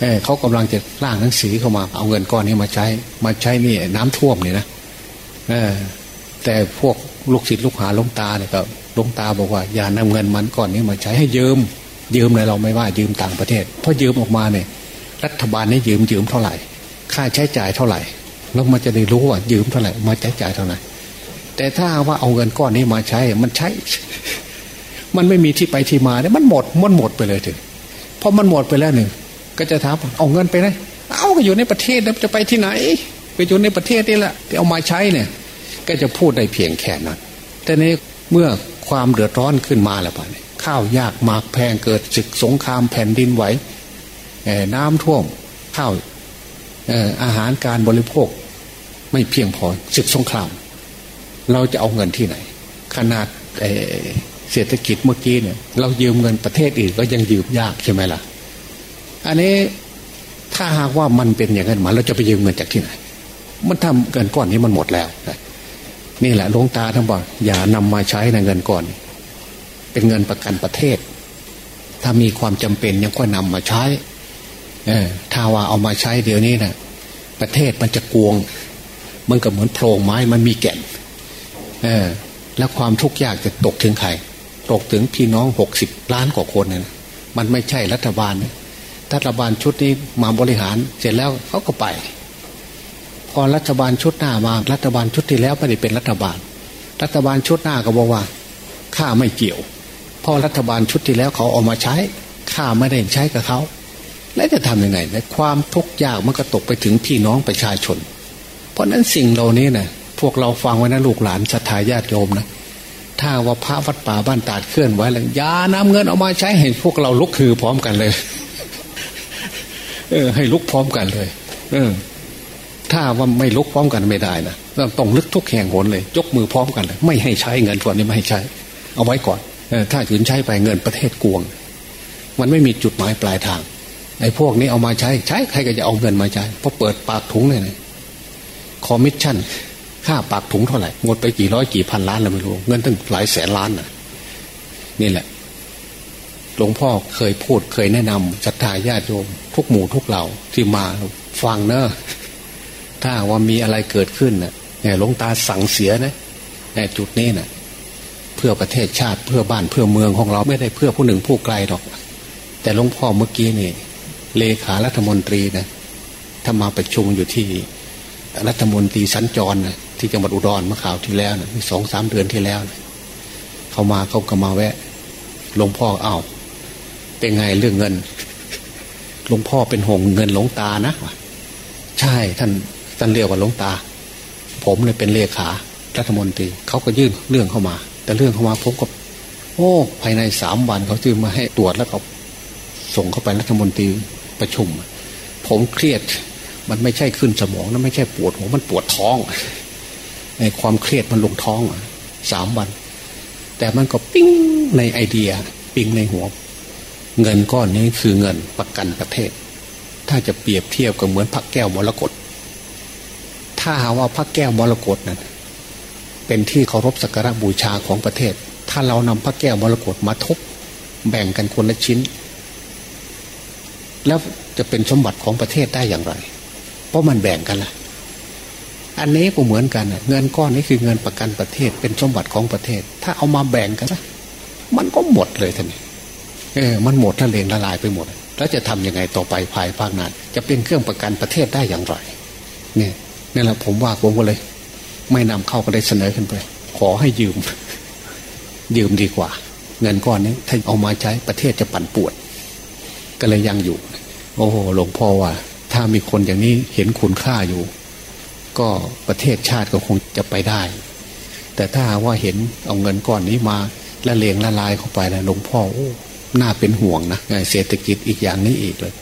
เเขากำลังจะร่างหนังสือเข้ามาเอาเงินก้อนนี้มาใช้ มาใช้นี่น้ำท่วมนี่นะ แต่พวกลูกศิษย์ลูกหาลงตาเนี่ยก็ลงตาบอกว่าอย่านำเงินมันก้อนนี้มาใช้ให้ยืมยืมเลยเราไม่ว่ายืมต่างประเทศเพราะยืมออกมาเนี่ยรัฐบาลนี่ยืมยืมเท่าไหร่ ค่าใช้จ่ายเท่าไหร่แล้วมันจะได้รู้ว่ายืมเท่าไหร่มาใช้จ่ายเท่าไหร่แต่ถ้าว่าเอาเงินก้อนนี้มาใช้มันใช้ มันไม่มีที่ไปที่มาเนี่ยมันหมดมันหมดไปเลยถึงพอมันหมดไปแล้วหนึ่งก็จะถามเอาเงินไปไหนเอาก็อยู่ในประเทศแล้วจะไปที่ไหน ไปอยู่ในประเทศนี่แหละที่เอามาใช้เนี่ย ก็จะพูดได้เพียงแค่นั้น แต่ในเมื่อความเดือดร้อนขึ้นมาแล้วป่ะข้าวยากหมากแพงเกิดศึกสงครามแผ่นดินไหวน้ำท่วมข้าวอาหารการบริโภค ไม่เพียงพอศึกสงคราม เราจะเอาเงินที่ไหน ขนาดเศรษฐกิจเมื่อกี้เนี่ย เรายืมเงินประเทศอื่นก็ยังยืมยากใช่ไหมล่ะ อันนี้ถ้าหากว่ามันเป็นอย่างนั้นมาเราจะไปยืมเงินจากที่ไหน มันทำเงินก้อนนี้มันหมดแล้วนี่แหละลงตาท่านบอกอย่านำมาใช้ในเงินก่อน เป็นเงินประกันประเทศ ถ้ามีความจำเป็นยังก็นำมาใช้เออถ้าว่าเอามาใช้เดี๋ยวนี้นะ่ะ ประเทศมันจะกวง มันก็เหมือนโพรงไม้มันมีแก่นเออแล้วความทุกข์ยากจะตกถึงใครตกถึงพี่น้องหกสิบล้านกว่าคนเนี่ยมันไม่ใช่รัฐบาลรัฐบาลชุดนี้มาบริหารเสร็จแล้วเขาก็ไป พอรัฐบาลชุดหน้ามารัฐบาลชุดที่แล้วไม่ได้เป็นรัฐบาล รัฐบาลชุดหน้าก็บอกว่าข้าไม่เกี่ยวพอรัฐบาลชุดที่แล้วเขาเอามาใช้ข้าไม่ได้ใช้กับเขา แล้วจะทํำยังไงในความทุกข์ยากมันก็ตกไปถึงพี่น้องประชาชน เพราะนั้นสิ่งเหล่านี้นะพวกเราฟังไว้นะลูกหลานศรัทธาญาติโยมนะถ้าว่าพระวัดป่าบ้านตาดเคลื่อนไหวแล้วยาน้ำเงินออกมาใช้ให้พวกเราลุกคือพร้อมกันเลย เออ ให้ลุกพร้อมกันเลย เออ ถ้าว่าไม่ลุกพร้อมกันไม่ได้นะต้องลึกทุกแห่งหนเลย ยกมือพร้อมกันเลยไม่ให้ใช้เงินส่วนนี้ไม่ให้ใช้ เอาไว้ก่อนถ้าถืนใช้ไปเงินประเทศกวง มันไม่มีจุดหมายปลายทางไอ้พวกนี้เอามาใช้ใช้ใครก็จะเอาเงินมาใช้พอเปิดปากถุงเลยคอมมิชชั่นค่าปากถุงเท่าไหร่หมดไปกี่ร้อยกี่พันล้านเราไม่รู้ เงินตั้งหลายแสนล้านน่ะนี่แหละหลวงพ่อเคยพูดเคยแนะนำศรัทธาญาติโยม ทุกหมู่ทุกเหล่าที่มาฟังเนอะ ถ้าว่ามีอะไรเกิดขึ้นนะเนี่ยหลวงตาสั่งเสียนะในจุดนี้น่ะเพื่อประเทศชาติเพื่อบ้านเพื่อเมืองของเราไม่ได้เพื่อผู้หนึ่งผู้ใดหรอก แต่หลวงพ่อเมื่อกี้นี่เลขารัฐมนตรีนะถ้ามาประชุมอยู่ที่รัฐมนตรีสัญจรนะที่จังหวัดอุดรเมื่อข่าวที่แล้วนะสองสามเดือนที่แล้วนะเขามาเขาก็มาแวะหลวงพ่อเอา้าเป็นไงเรื่องเงินหลวงพ่อเป็นห่วงเงินหลวงตานะใช่ท่าน ท่านเรียกว่าหลวงตา ผมเลยเป็นเลขารัฐมนตรีเขาก็ยื่นเรื่องเข้ามา แต่เรื่องเข้ามาผมก็ โอ้ภายในสามวันเขาจึงมาให้ตรวจแล้วก็ส่งเข้าไปรัฐมนตรีประชุม ผมเครียดมันไม่ใช่ขึ้นสมองนะไม่ใช่ปวดหัวมันปวดท้องในความเครียดมันลงท้องสามวัน แต่มันก็ปิ้งในไอเดีย ปิ้งในหัว เงินก้อนนี้คือเงินประกันประเทศ ถ้าจะเปรียบเทียบกับเหมือนพระแก้วมรกต ถ้าหาว่าพระแก้วมรกตนั้นเป็นที่เคารพสักการะบูชาของประเทศ ถ้าเรานำพระแก้วมรกตมาทุบแบ่งกันคนละชิ้น แล้วจะเป็นสมบัติของประเทศได้อย่างไร เพราะมันแบ่งกันละอันนี้ก็เหมือนกันเงินก้อนนี้คือเงินประกันประเทศ เป็นสมบัติของประเทศ ถ้าเอามาแบ่งกันละมันก็หมดเลยท่านนี่เออ มันหมดละเลงละลายไปหมด แล้วจะทํำยังไงต่อไปภายภาคนั้นจะเป็นเครื่องประกันประเทศได้อย่างไร เนี่ย นี่แหละผมว่าผมก็เลย ไม่นำเข้าก็ได้เสนอขึ้นไป ขอให้ยืม ยืมดีกว่า เงินก้อนนี้ถ้าเอามาใช้ประเทศจะปั่นปวดก็เลยยังอยู่ โอ้โหหลวงพ่อว่า ถ้ามีคนอย่างนี้เห็นคุณค่าอยู่ ก็ประเทศชาติก็คงจะไปได้ แต่ถ้าว่าเห็นเอาเงินก้อนนี้มาละเลงละลายเข้าไปนะหลวงพ่อโอ้น่าเป็นห่วงนะเศรษฐกิจอีกอย่างนี้อีกเลย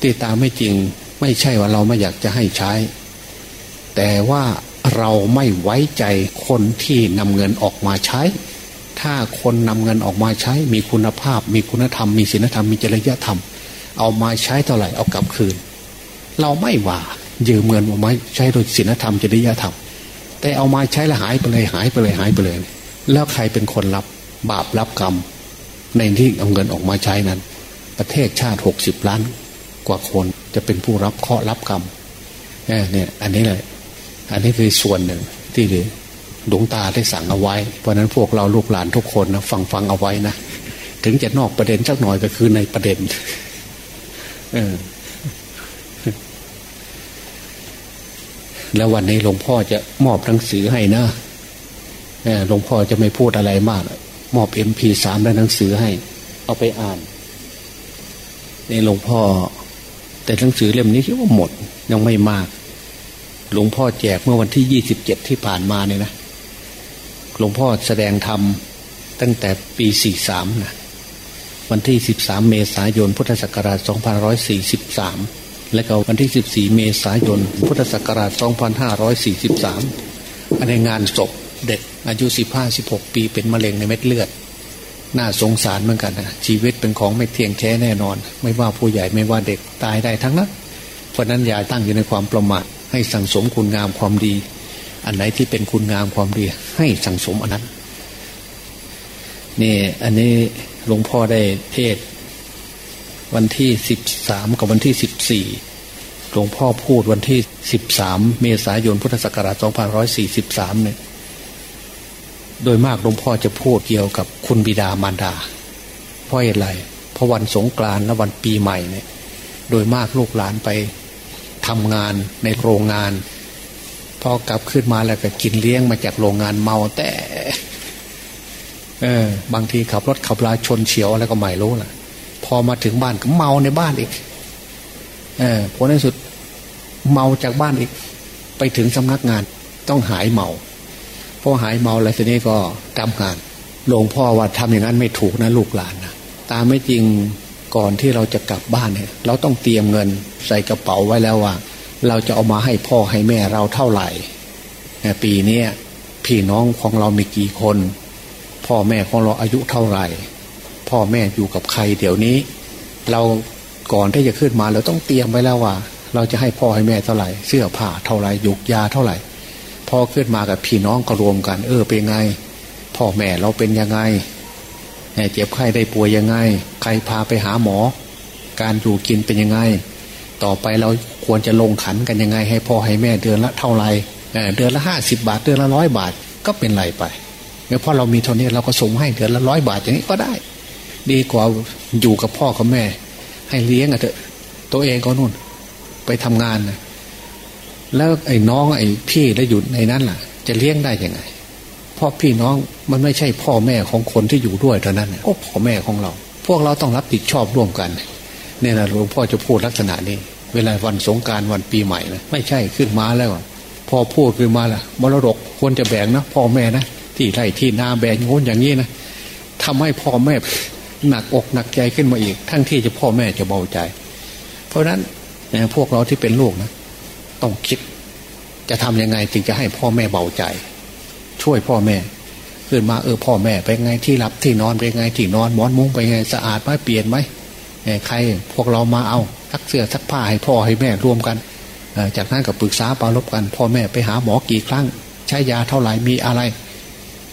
ตีตามไม่จริงไม่ใช่ว่าเราไม่อยากจะให้ใช้ แต่ว่าเราไม่ไว้ใจคนที่นำเงินออกมาใช้ ถ้าคนนำเงินออกมาใช้ มีคุณภาพ มีคุณธรรม มีศีลธรรม มีจริยธรรม เอามาใช้เท่าไหร่ เอากลับคืน เราไม่ว่ายืมเงินออกมาใช้โดยศีลธรรม จริยธรรม แต่เอามาใช้แล้วหายไปเลยหายไปเลยหายไปเลย แล้วใครเป็นคนรับบาปรับกรรม ในที่เอาเงินออกมาใช้นั้น ประเทศชาติหกสิบล้านกว่าคนจะเป็นผู้รับเคราะห์รับกรรมเนี่ยอันนี้เลย อันนี้คือส่วนหนึ่งที่หลวงตาได้สั่งเอาไว้ เพราะนั้นพวกเราลูกหลานทุกคนนะฟังฟังเอาไว้นะถึงจะนอกประเด็นสักหน่อยก็คือในประเด็น เออ แล้ววันนี้หลวงพ่อจะมอบหนังสือให้นะหลวงพ่อจะไม่พูดอะไรมาก มอบเอ็มพีสามและหนังสือให้ เอาไปอ่านในหลวงพ่อ แต่หนังสือเล่มนี้คิดว่าหมดยังไม่มาก หลวงพ่อแจกเมื่อวันที่ยี่สิบเจ็ดที่ผ่านมาเนี่ยนะหลวงพ่อแสดงธรรมตั้งแต่ปีสี่สามนะวันที่สิบสามเมษายนพุทธศักราชสองพันร้อยสี่สิบสามและก็วันที่สิบสี่เมษายนพุทธศักราชสองพันห้าร้อยสี่สิบสามในงานศพเด็กอายุสิบห้าสิบหกปีเป็นมะเร็งในเม็ดเลือดน่าสงสารเหมือนกันนะชีวิตเป็นของไม่เที่ยงแท้แน่นอน ไม่ว่าผู้ใหญ่ไม่ว่าเด็กตายได้ทั้งนั้นเพราะนั้นอย่าตั้งอยู่ในความประมาท ให้สั่งสมคุณงามความดี อันไหนที่เป็นคุณงามความดี ให้สั่งสมอันนั้นนี่อันนี้หลวงพ่อได้เทศ วันที่สิบสามกับวันที่สิบสี่หลวงพ่อพูดวันที่สิบสามเมษายนพุทธศักราชสองพันร้อยสี่สิบสามเนี่ยโดยมากหลวงพ่อจะพูดเกี่ยวกับคุณบิดามารดา เพราะอะไรเพราะวันสงกรานต์และวันปีใหม่เนี่ย โดยมากลูกหลานไป ทำงานในโรงงาน พอกลับขึ้นมาแล้วก็กินเลี้ยงมาจากโรงงานเมาแต่เออบางทีขับรถขับลาชนเฉียวอะไรก็ไม่รู้ล่ะ พอมาถึงบ้านก็เมาในบ้านอีก เออผลในสุดเมาจากบ้านอีก ไปถึงสำนักงาน ต้องหายเมาพอหายเมาแล้วทีนี้ก็ทำงานหลวงพ่อว่าทำอย่างนั้นไม่ถูกนะลูกหลานนะตามไม่จริง ก่อนที่เราจะกลับบ้านเนี่ย เราต้องเตรียมเงินใส่กระเป๋าไว้แล้วว่า เราจะเอามาให้พ่อให้แม่เราเท่าไหร่ปีนี้พี่น้องของเรามีกี่คน พ่อแม่ของเราอายุเท่าไหร่ พ่อแม่อยู่กับใครเดี๋ยวนี้ เราก่อนที่จะขึ้นมาเราต้องเตรียมไว้แล้วว่า เราจะให้พ่อให้แม่เท่าไหร่ เสื้อผ้าเท่าไหร่ยุกยาเท่าไหร่พอขึ้นมากับพี่น้องก็รวมกัน เออเป็นไง พ่อแม่เราเป็นยังไงเจ็บไข้ได้ป่วยยังไง ใครพาไปหาหมอ การอยู่กินเป็นยังไง ต่อไปเราควรจะลงขันกันยังไง ให้พ่อให้แม่เดือนละเท่าไรเดือนละห้าสิบาท เดือนละร้อยบาทก็เป็นไรไปเพราะเรามีเท่านี้เราก็ส่งให้เดือนละร้อยบาทอย่างนี้ก็ได้ ดีกว่าอยู่กับพ่อกับแม่ ให้เลี้ยงอะเถอะ ตัวเองก็นู่น ไปทำงานนะแล้วไอ้น้องไอ้พี่ได้อยู่ในนั้นล่ะ จะเลี้ยงได้ยังไงพ่อพี่น้องมันไม่ใช่พ่อแม่ของคนที่อยู่ด้วยเท่านั้นนะพ่อแม่ของเรา วกเราต้องรับผิดชอบร่วมกันเนี่ยนะหลวงพ่อจะพูดลักษณะนี้ เวลาวันสงการวันปีใหม่นะไม่ใช่ขึ้นมาแล้ว พอพูดขึ้นมาล่ะมรดกควรจะแบ่งนะพ่อแม่นะที่ไร่ที่นาแบ่งโน้นอย่างนี้นะทำให้พ่อแม่หนักอกหนักใจขึ้นมาอีก ทั้งที่จะพ่อแม่จะเบาใจ เพราะฉะนั้นพวกเราที่เป็นลูกนะ ต้องคิด จะทํำยังไงจึงจะให้พ่อแม่เบาใจ ช่วยพ่อแม่ ขึ้นมาเออพ่อแม่ไปไงที่รับที่นอนไปไงที่นอนหมอนมุ้งไปไงสะอาดไหมเปลี่ยนไหมใครพวกเรามาเอาทักเสื้อทักผ้าให้พ่อให้แม่รวมกันจากนั้นก็ปรึกษาปรารบกัน พ่อแม่ไปหาหมอกี่ครั้ง ใช้ยาเท่าไหร่มีอะไร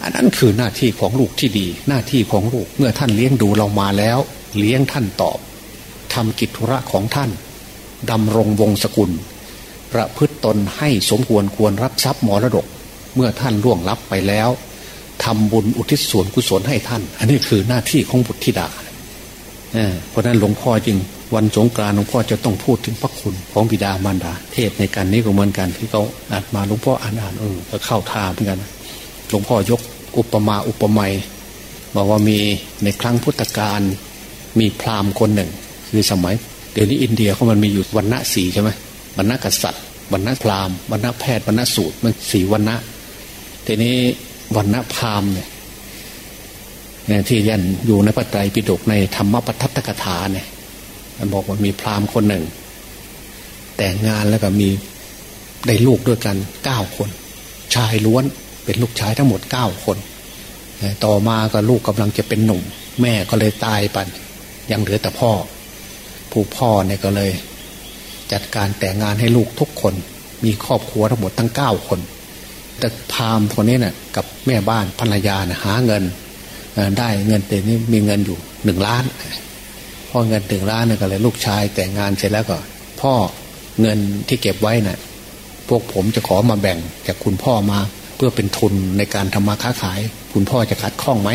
อันนั้นคือหน้าที่ของลูกที่ดี หน้าที่ของลูกเมื่อท่านเลี้ยงดูเรามาแล้ว เลี้ยงท่านตอบทำกิจธุระของท่านดำรงวงศกุล ประพฤตตนให้สมควรควรรับทรัพย์มรดก เมื่อท่านล่วงลับไปแล้ว ทำบุญอุทิศส่วนกุศลให้ท่าน อันนี้คือหน้าที่ของบุตรธิดาเพราะนั้นหลวงพ่อจึงวันสงกรานต์หลวงพ่อจะต้องพูดถึงพระคุณของบิดามารดา เทศในการนี้ก็เหมือนกันที่เขาอ่านมาหลวงพ่ออ่านอ่านเออก็เข้าท่าเหมือนกันหลวงพ่อยกอุปมาอุปไมยบอกว่ามีในครั้งพุทธกาลมีพราหมณ์คนหนึ่ง คือสมัย เดี๋ยวนี้อินเดียเขามันมีอยู่วันณะสีใช่ไหมวันณะกษัตริย์วันณะพราหมณ์วันณะแพทย์วันณะสูตรมันสีวันณะทีนี้ วันณพรามเนี่ยที่ยันอยู่ในพระไตรปิฎกในธรรมปทัตตกถาเนี่ยมันบอกว่ามีพราหมณ์คนหนึ่ง แต่งงานแล้วก็มีได้ลูกด้วยกันเก้าคน ชายล้วนเป็นลูกชายทั้งหมดเก้าคน ต่อมาก็ลูกกำลังจะเป็นหนุ่ม แม่ก็เลยตายไปยังเหลือแต่พ่อ ผู้พ่อเนี่ยก็เลย จัดการแต่งงานให้ลูกทุกคน มีครอบครัวทั้งหมดทั้งเก้าคน แต่พามคนนี้นะ่ะกับแม่บ้านภรรยานะหาเงินได้เงินเต็มนี้มีเงินอยู่หนึ่งล้านพ่อเงินถึงล้านเนี่ยก็เลยลูกชายแต่งงานเสร็จแล้วก็ พ่อเงินที่เก็บไว้นะ่ะพวกผมจะขอมาแบ่งจากคุณพ่อมาเพื่อเป็นทุนในการทำมาค้าขาย คุณพ่อจะขัดข้องไหม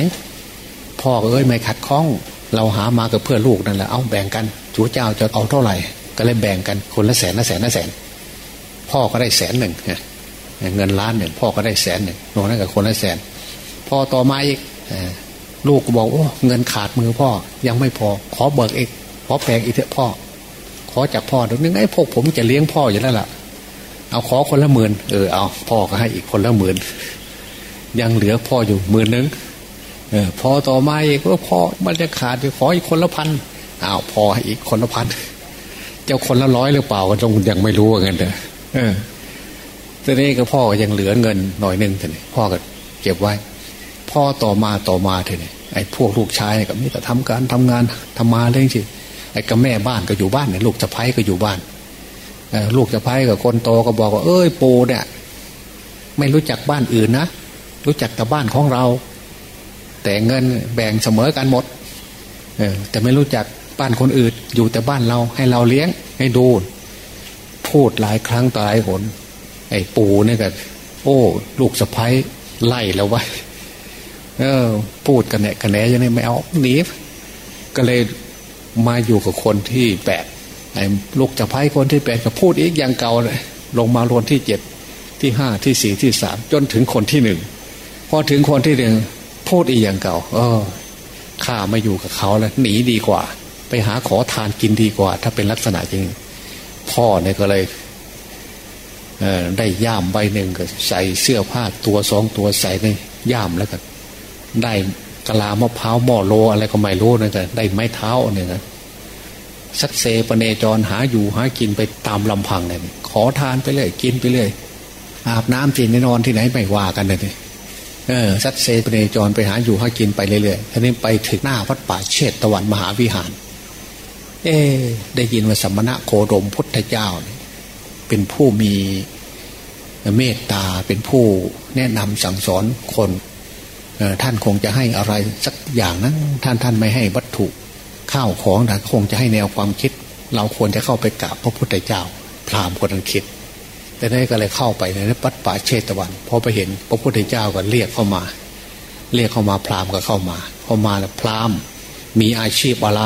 พ่อเอ้ยไม่ขัดข้อง เราหามากับเพื่อลูกนั่นแหละเอาแบ่งกันจูเจ้าจะเอาเท่าไหร่ ก็เลยแบ่งกันคนละแสนละแสนละแสน พ่อก็ได้แสนหนึ่ง เงินล้านหนึ่งพ่อก็ได้แสนหนึ่งนอกนั้นกับคนละแสนพ่อต่อมาอีกลูกก็บอกโอ้เงินขาดมือพ่อยังไม่พอ ขอเบิกอีกขอแปลงอีกเถอะพ่อ ขอจากพ่อเดี๋ยวนึงไอ้พวกผมจะเลี้ยงพ่ออยู่แล้วล่ะ เอาขอคนละหมื่นเออเอาพ่อก็ให้อีกคนละหมื่นยังเหลือพ่ออยู่หมื่นนึงเออพอต่อมาอีกว่าพ่อมันจะขาดจะขออีกคนละพันอ้าวพอให้อีกคนละพันเจ้าคนละร้อยหรือเปล่าก็ต้องยังไม่รู้เงินเด้อเออ ตอนนี้ก็พ่อยังเหลือเงินหน่อยหนึ่งแต่พ่อก็เก็บไว้ พ่อต่อมาต่อมาเถอะไอ้พวกลูกชายก็มีแต่ทำการทำงานทำมาเรื่องสิไอ้กับแม่บ้านก็อยู่บ้านเนี่ยลูกจะพ้ยก็อยู่บ้านลูกจะพ้ยกับคนโตก็บอกว่า เอ้ยปูเนี่ย ไม่รู้จักบ้านอื่นนะรู้จักแต่บ้านของเรา แต่เงินแบ่งเสมอกันหมดเออแต่ไม่รู้จักบ้านคนอื่น อยู่แต่บ้านเราให้เราเลี้ยงให้ดู พูดหลายครั้งต่อหลายหน ไอ้ปูเนี่ยก็โอ้ ลูกสะพ้ายไล่แล้ววะเออ พูดกันเนี่ยกันแหนยังไม่เอาหนีก็เลยมาอยู่กับคนที่แปดไอ้ลูกจะไพ่คนที่แปดก็พูดอีกอย่างเก่าเลยลงมาลวนที่เจ็ดที่ห้าที่สี่ที่สามจนถึงคนที่หนึ่งพอถึงคนที่หนึ่งพูดอีกอย่างเก่า เออข้าไม่อยู่กับเขาแล้วหนีดีกว่า ไปหาขอทานกินดีกว่า ถ้าเป็นลักษณะจริง พ่อเนี่ยก็เลย ได้ย่ามใบหนึ่งก็ใส่เสื้อผ้าตัวสองตัวใส่ในย่ามแล้วก็ได้กะลามะพร้าวหม้อโลอะไรก็ไม่รู้นะแต่ได้ไม้เท้าเนี่ยนะสักเซปเนจรหาอยู่หากินไปตามลำพังเลยขอทานไปเลยกินไปเลย อาบน้ำกินนอนที่ไหนไม่ว่ากันเลยเออสัตเซปเนจรไปหาอยู่หากินไปเรื่อยๆทีนี้ไปถึงหน้าวัดป่าเชตตะวันมหาวิหาร เอได้ยินว่าสมณะโคดมพุทธเจ้าเป็นผู้มีเมตตาเป็นผู้แนะนำสั่งสอนคนท่านคงจะให้อะไรสักอย่างนั้นท่านท่านไม่ให้วัตถุข้าวของแต่คงจะให้แนวความคิด เราควรจะเข้าไปกราบพระพุทธเจ้า พรามคนนั้นคิด แต่ได้ก็เลยเข้าไปในวัดป่าเชตวันพอไปเห็นพระพุทธเจ้าก็เรียกเข้ามา เรียกเข้ามาพราหมณ์ก็เข้ามา เข้ามาแล้วพราหมณ์มีอาชีพอะไร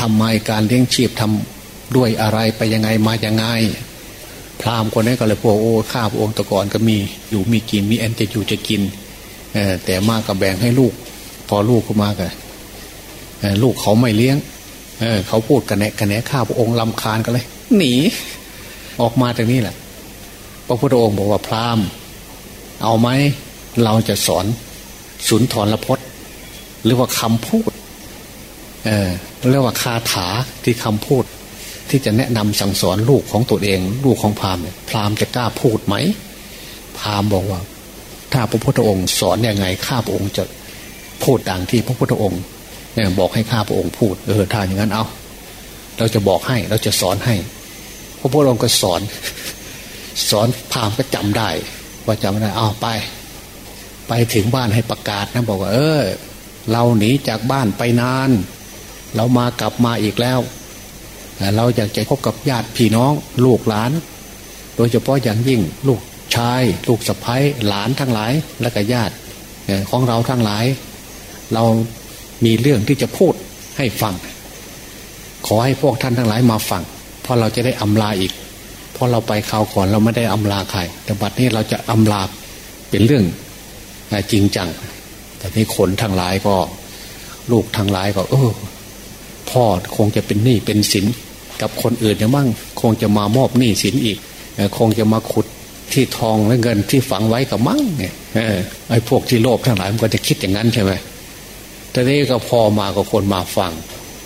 ทำไมการเลี้ยงชีพทำ ด้วยอะไรไปยังไงมายังไง พราหมณ์คนนี้ก็เลยพูดโอ้ข้าพระองค์ตะก่อนก็มีอยู่มีกินมีแอนจะอยู่จะกินแต่มากกับแบ่งให้ลูก พอลูกก็มากันลูกเขาไม่เลี้ยงเเขาพูดกันแหนกันแหนข้าพระองค์ลำคาญกันเลย หนี ออกมาจากนี้แหละพระพุทธองค์บอกว่าพราหมณ์ เอาไหมเราจะสอนสุนทรพจน์ หรือว่าคำพูด เออเรียกว่าคาถาที่คำพูด ที่จะแนะนำสั่งสอนลูกของตัวเอง ลูกของพราหมณ์พราหมณ์จะกล้าพูดไหมพราหมณ์บอกว่า ถ้าพระพุทธองค์สอนอยังไงข้าพระองค์จะพูดดังที่พระพุทธองค์เนี่ยบอกให้ข้าพระองค์พูดเออถ้าอย่างนั้นเอาเราจะบอกให้เราจะสอนให้ พระพุทธองค์ก็สอน สอนพราหมณ์ก็จำได้ ว่าจำได้เอาไป ไปถึงบ้านให้ประกาศนะบอกว่า เออ เราหนีจากบ้านไปนาน เรามากลับมาอีกแล้ว เราอยากจะพบกับญาติพี่น้องลูกหลาน โดยเฉพาะอย่างยิ่งลูกชาย ลูกสะพ้ายหลานทั้งหลายและก็ญาติของเราทั้งหลาย เรามีเรื่องที่จะพูดให้ฟัง ขอให้พวกท่านทั้งหลายมาฟังเพราะเราจะได้อำลาอีก เพราะเราไปข่าวก่อนเราไม่ได้อำลาใคร แต่บัดนี้เราจะอำลาเป็นเรื่องจริงจัง แต่นี่คนทั้งหลายก็ ลูกทั้งหลายก็ เออพ่อคงจะเป็นหนี้เป็นสิน กับคนอื่นเนี่ยมั่งคงจะมามอบหนี้สินอีก คงจะมาขุดที่ทองและเงินที่ฝังไว้กับมั่งเนี่ยไอ้พวกที่โลภทั้งหลายมันก็จะคิดอย่างนั้นใช่ไหมแต่นี้ก็พอมากับคนมาฟัง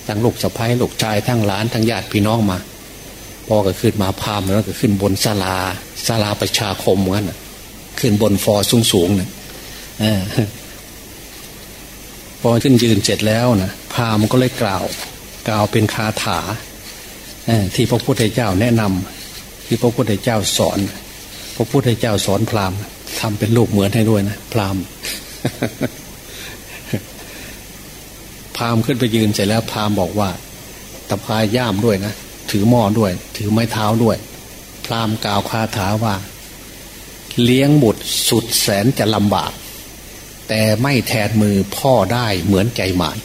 ทั้งลูกสะพ้ายลูกชายทั้งหลานทั้งญาติพี่น้องมา พอก็ขึ้นมาพามแล้วก็ขึ้นบนศาลาศาลาประชาคมงั้นขึ้นบนฟอสูงสูงเนี่ยพอขึ้นยืนเสร็จแล้วนะพามก็เลยกล่าว กล่าวเป็นคาถา ที่พระพุทธเจ้าแนะนำที่พระพุทธเจ้าสอน พระพุทธเจ้าสอนพราหมณ์ทำเป็นลูกเหมือนให้ด้วยนะพราหมณ์พามขึ้นไปยืนเสร็จแล้วพรามบอกว่าตะพายย่ามด้วยนะถือหม้อด้วย ถือไม้เท้าด้วย พรามกล่าวคาถาว่า เลี้ยงบุตรสุดแสนจะลำบาก แต่ไม่แทนมือพ่อได้เหมือนใจหมาย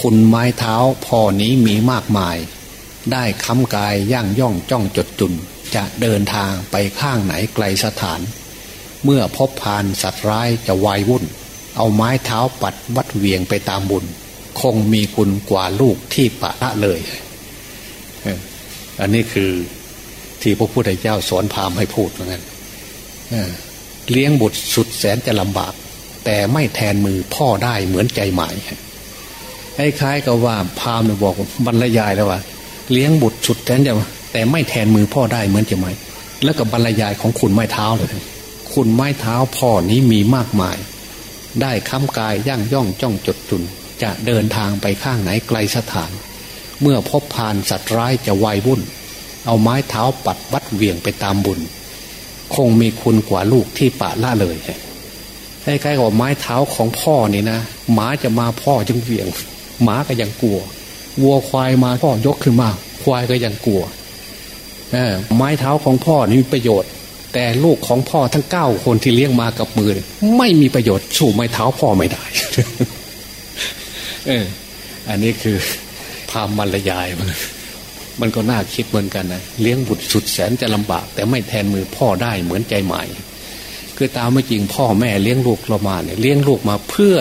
คุณไม้เท้าพ่อนี้มีมากมาย ได้ค้ำกายย่างย่องจ้องจดจุน จะเดินทางไปข้างไหนไกลสถาน เมื่อพบพานสัตว์ร้ายจะวายวุ่น เอาไม้เท้าปัดวัดเวียงไปตามบุญ คงมีคุณกว่าลูกที่ปะละเลย อันนี้คือที่พระพุทธเจ้าสอนพามให้พูดเหมือนกันเลี้ยงบุตรสุดแสนจะลำบาก แต่ไม่แทนมือพ่อได้เหมือนใจหมายคล้ายๆกับว่าพามเนี่ยบอกบรรยายแล้วว่า เลี้ยงบุตรสุดแสนจะแต่ไม่แทนมือพ่อได้เหมือนใจหมแล้วกับบรรยายของคุณไม้เท้าเลยคุณไม้เท้าพ่อนี้มีมากมาย ได้ค้ำกายย่างย่องจ้องจดจุน จะเดินทางไปข้างไหนไกลสถาน เมื่อพบพานสัตว์ร้ายจะวายวุ่น เอาไม้เท้าปัดวัดเวียงไปตามบุญ คงมีคุณกว่าลูกที่ป่าล่าเลยใกล้ๆกับไม้เท้าของพ่อนี่นะหมาจะมาพ่อจึงเวียง หมาก็ยังกลัว วัวควายมาพ่อยกขึ้นมา ควายก็ยังกลัวไม้เท้าของพ่อนี่มีประโยชน์ แต่ลูกของพ่อทั้งเก้าคนที่เลี้ยงมากับมือไม่มีประโยชน์สู้ไม้เท้าพ่อไม่ได้เอออันนี้คือพามบรรยายมันมันก็น่าคิดเหมือนกันนะเลี้ยงบุตรสุดแสนจะลำบาก แต่ไม่แทนมือพ่อได้เหมือนใจใหมายคือตามไม่จริงพ่อแม่เลี้ยงลูกเรามาเนี่ยเลี้ยงลูกมาเพื่อ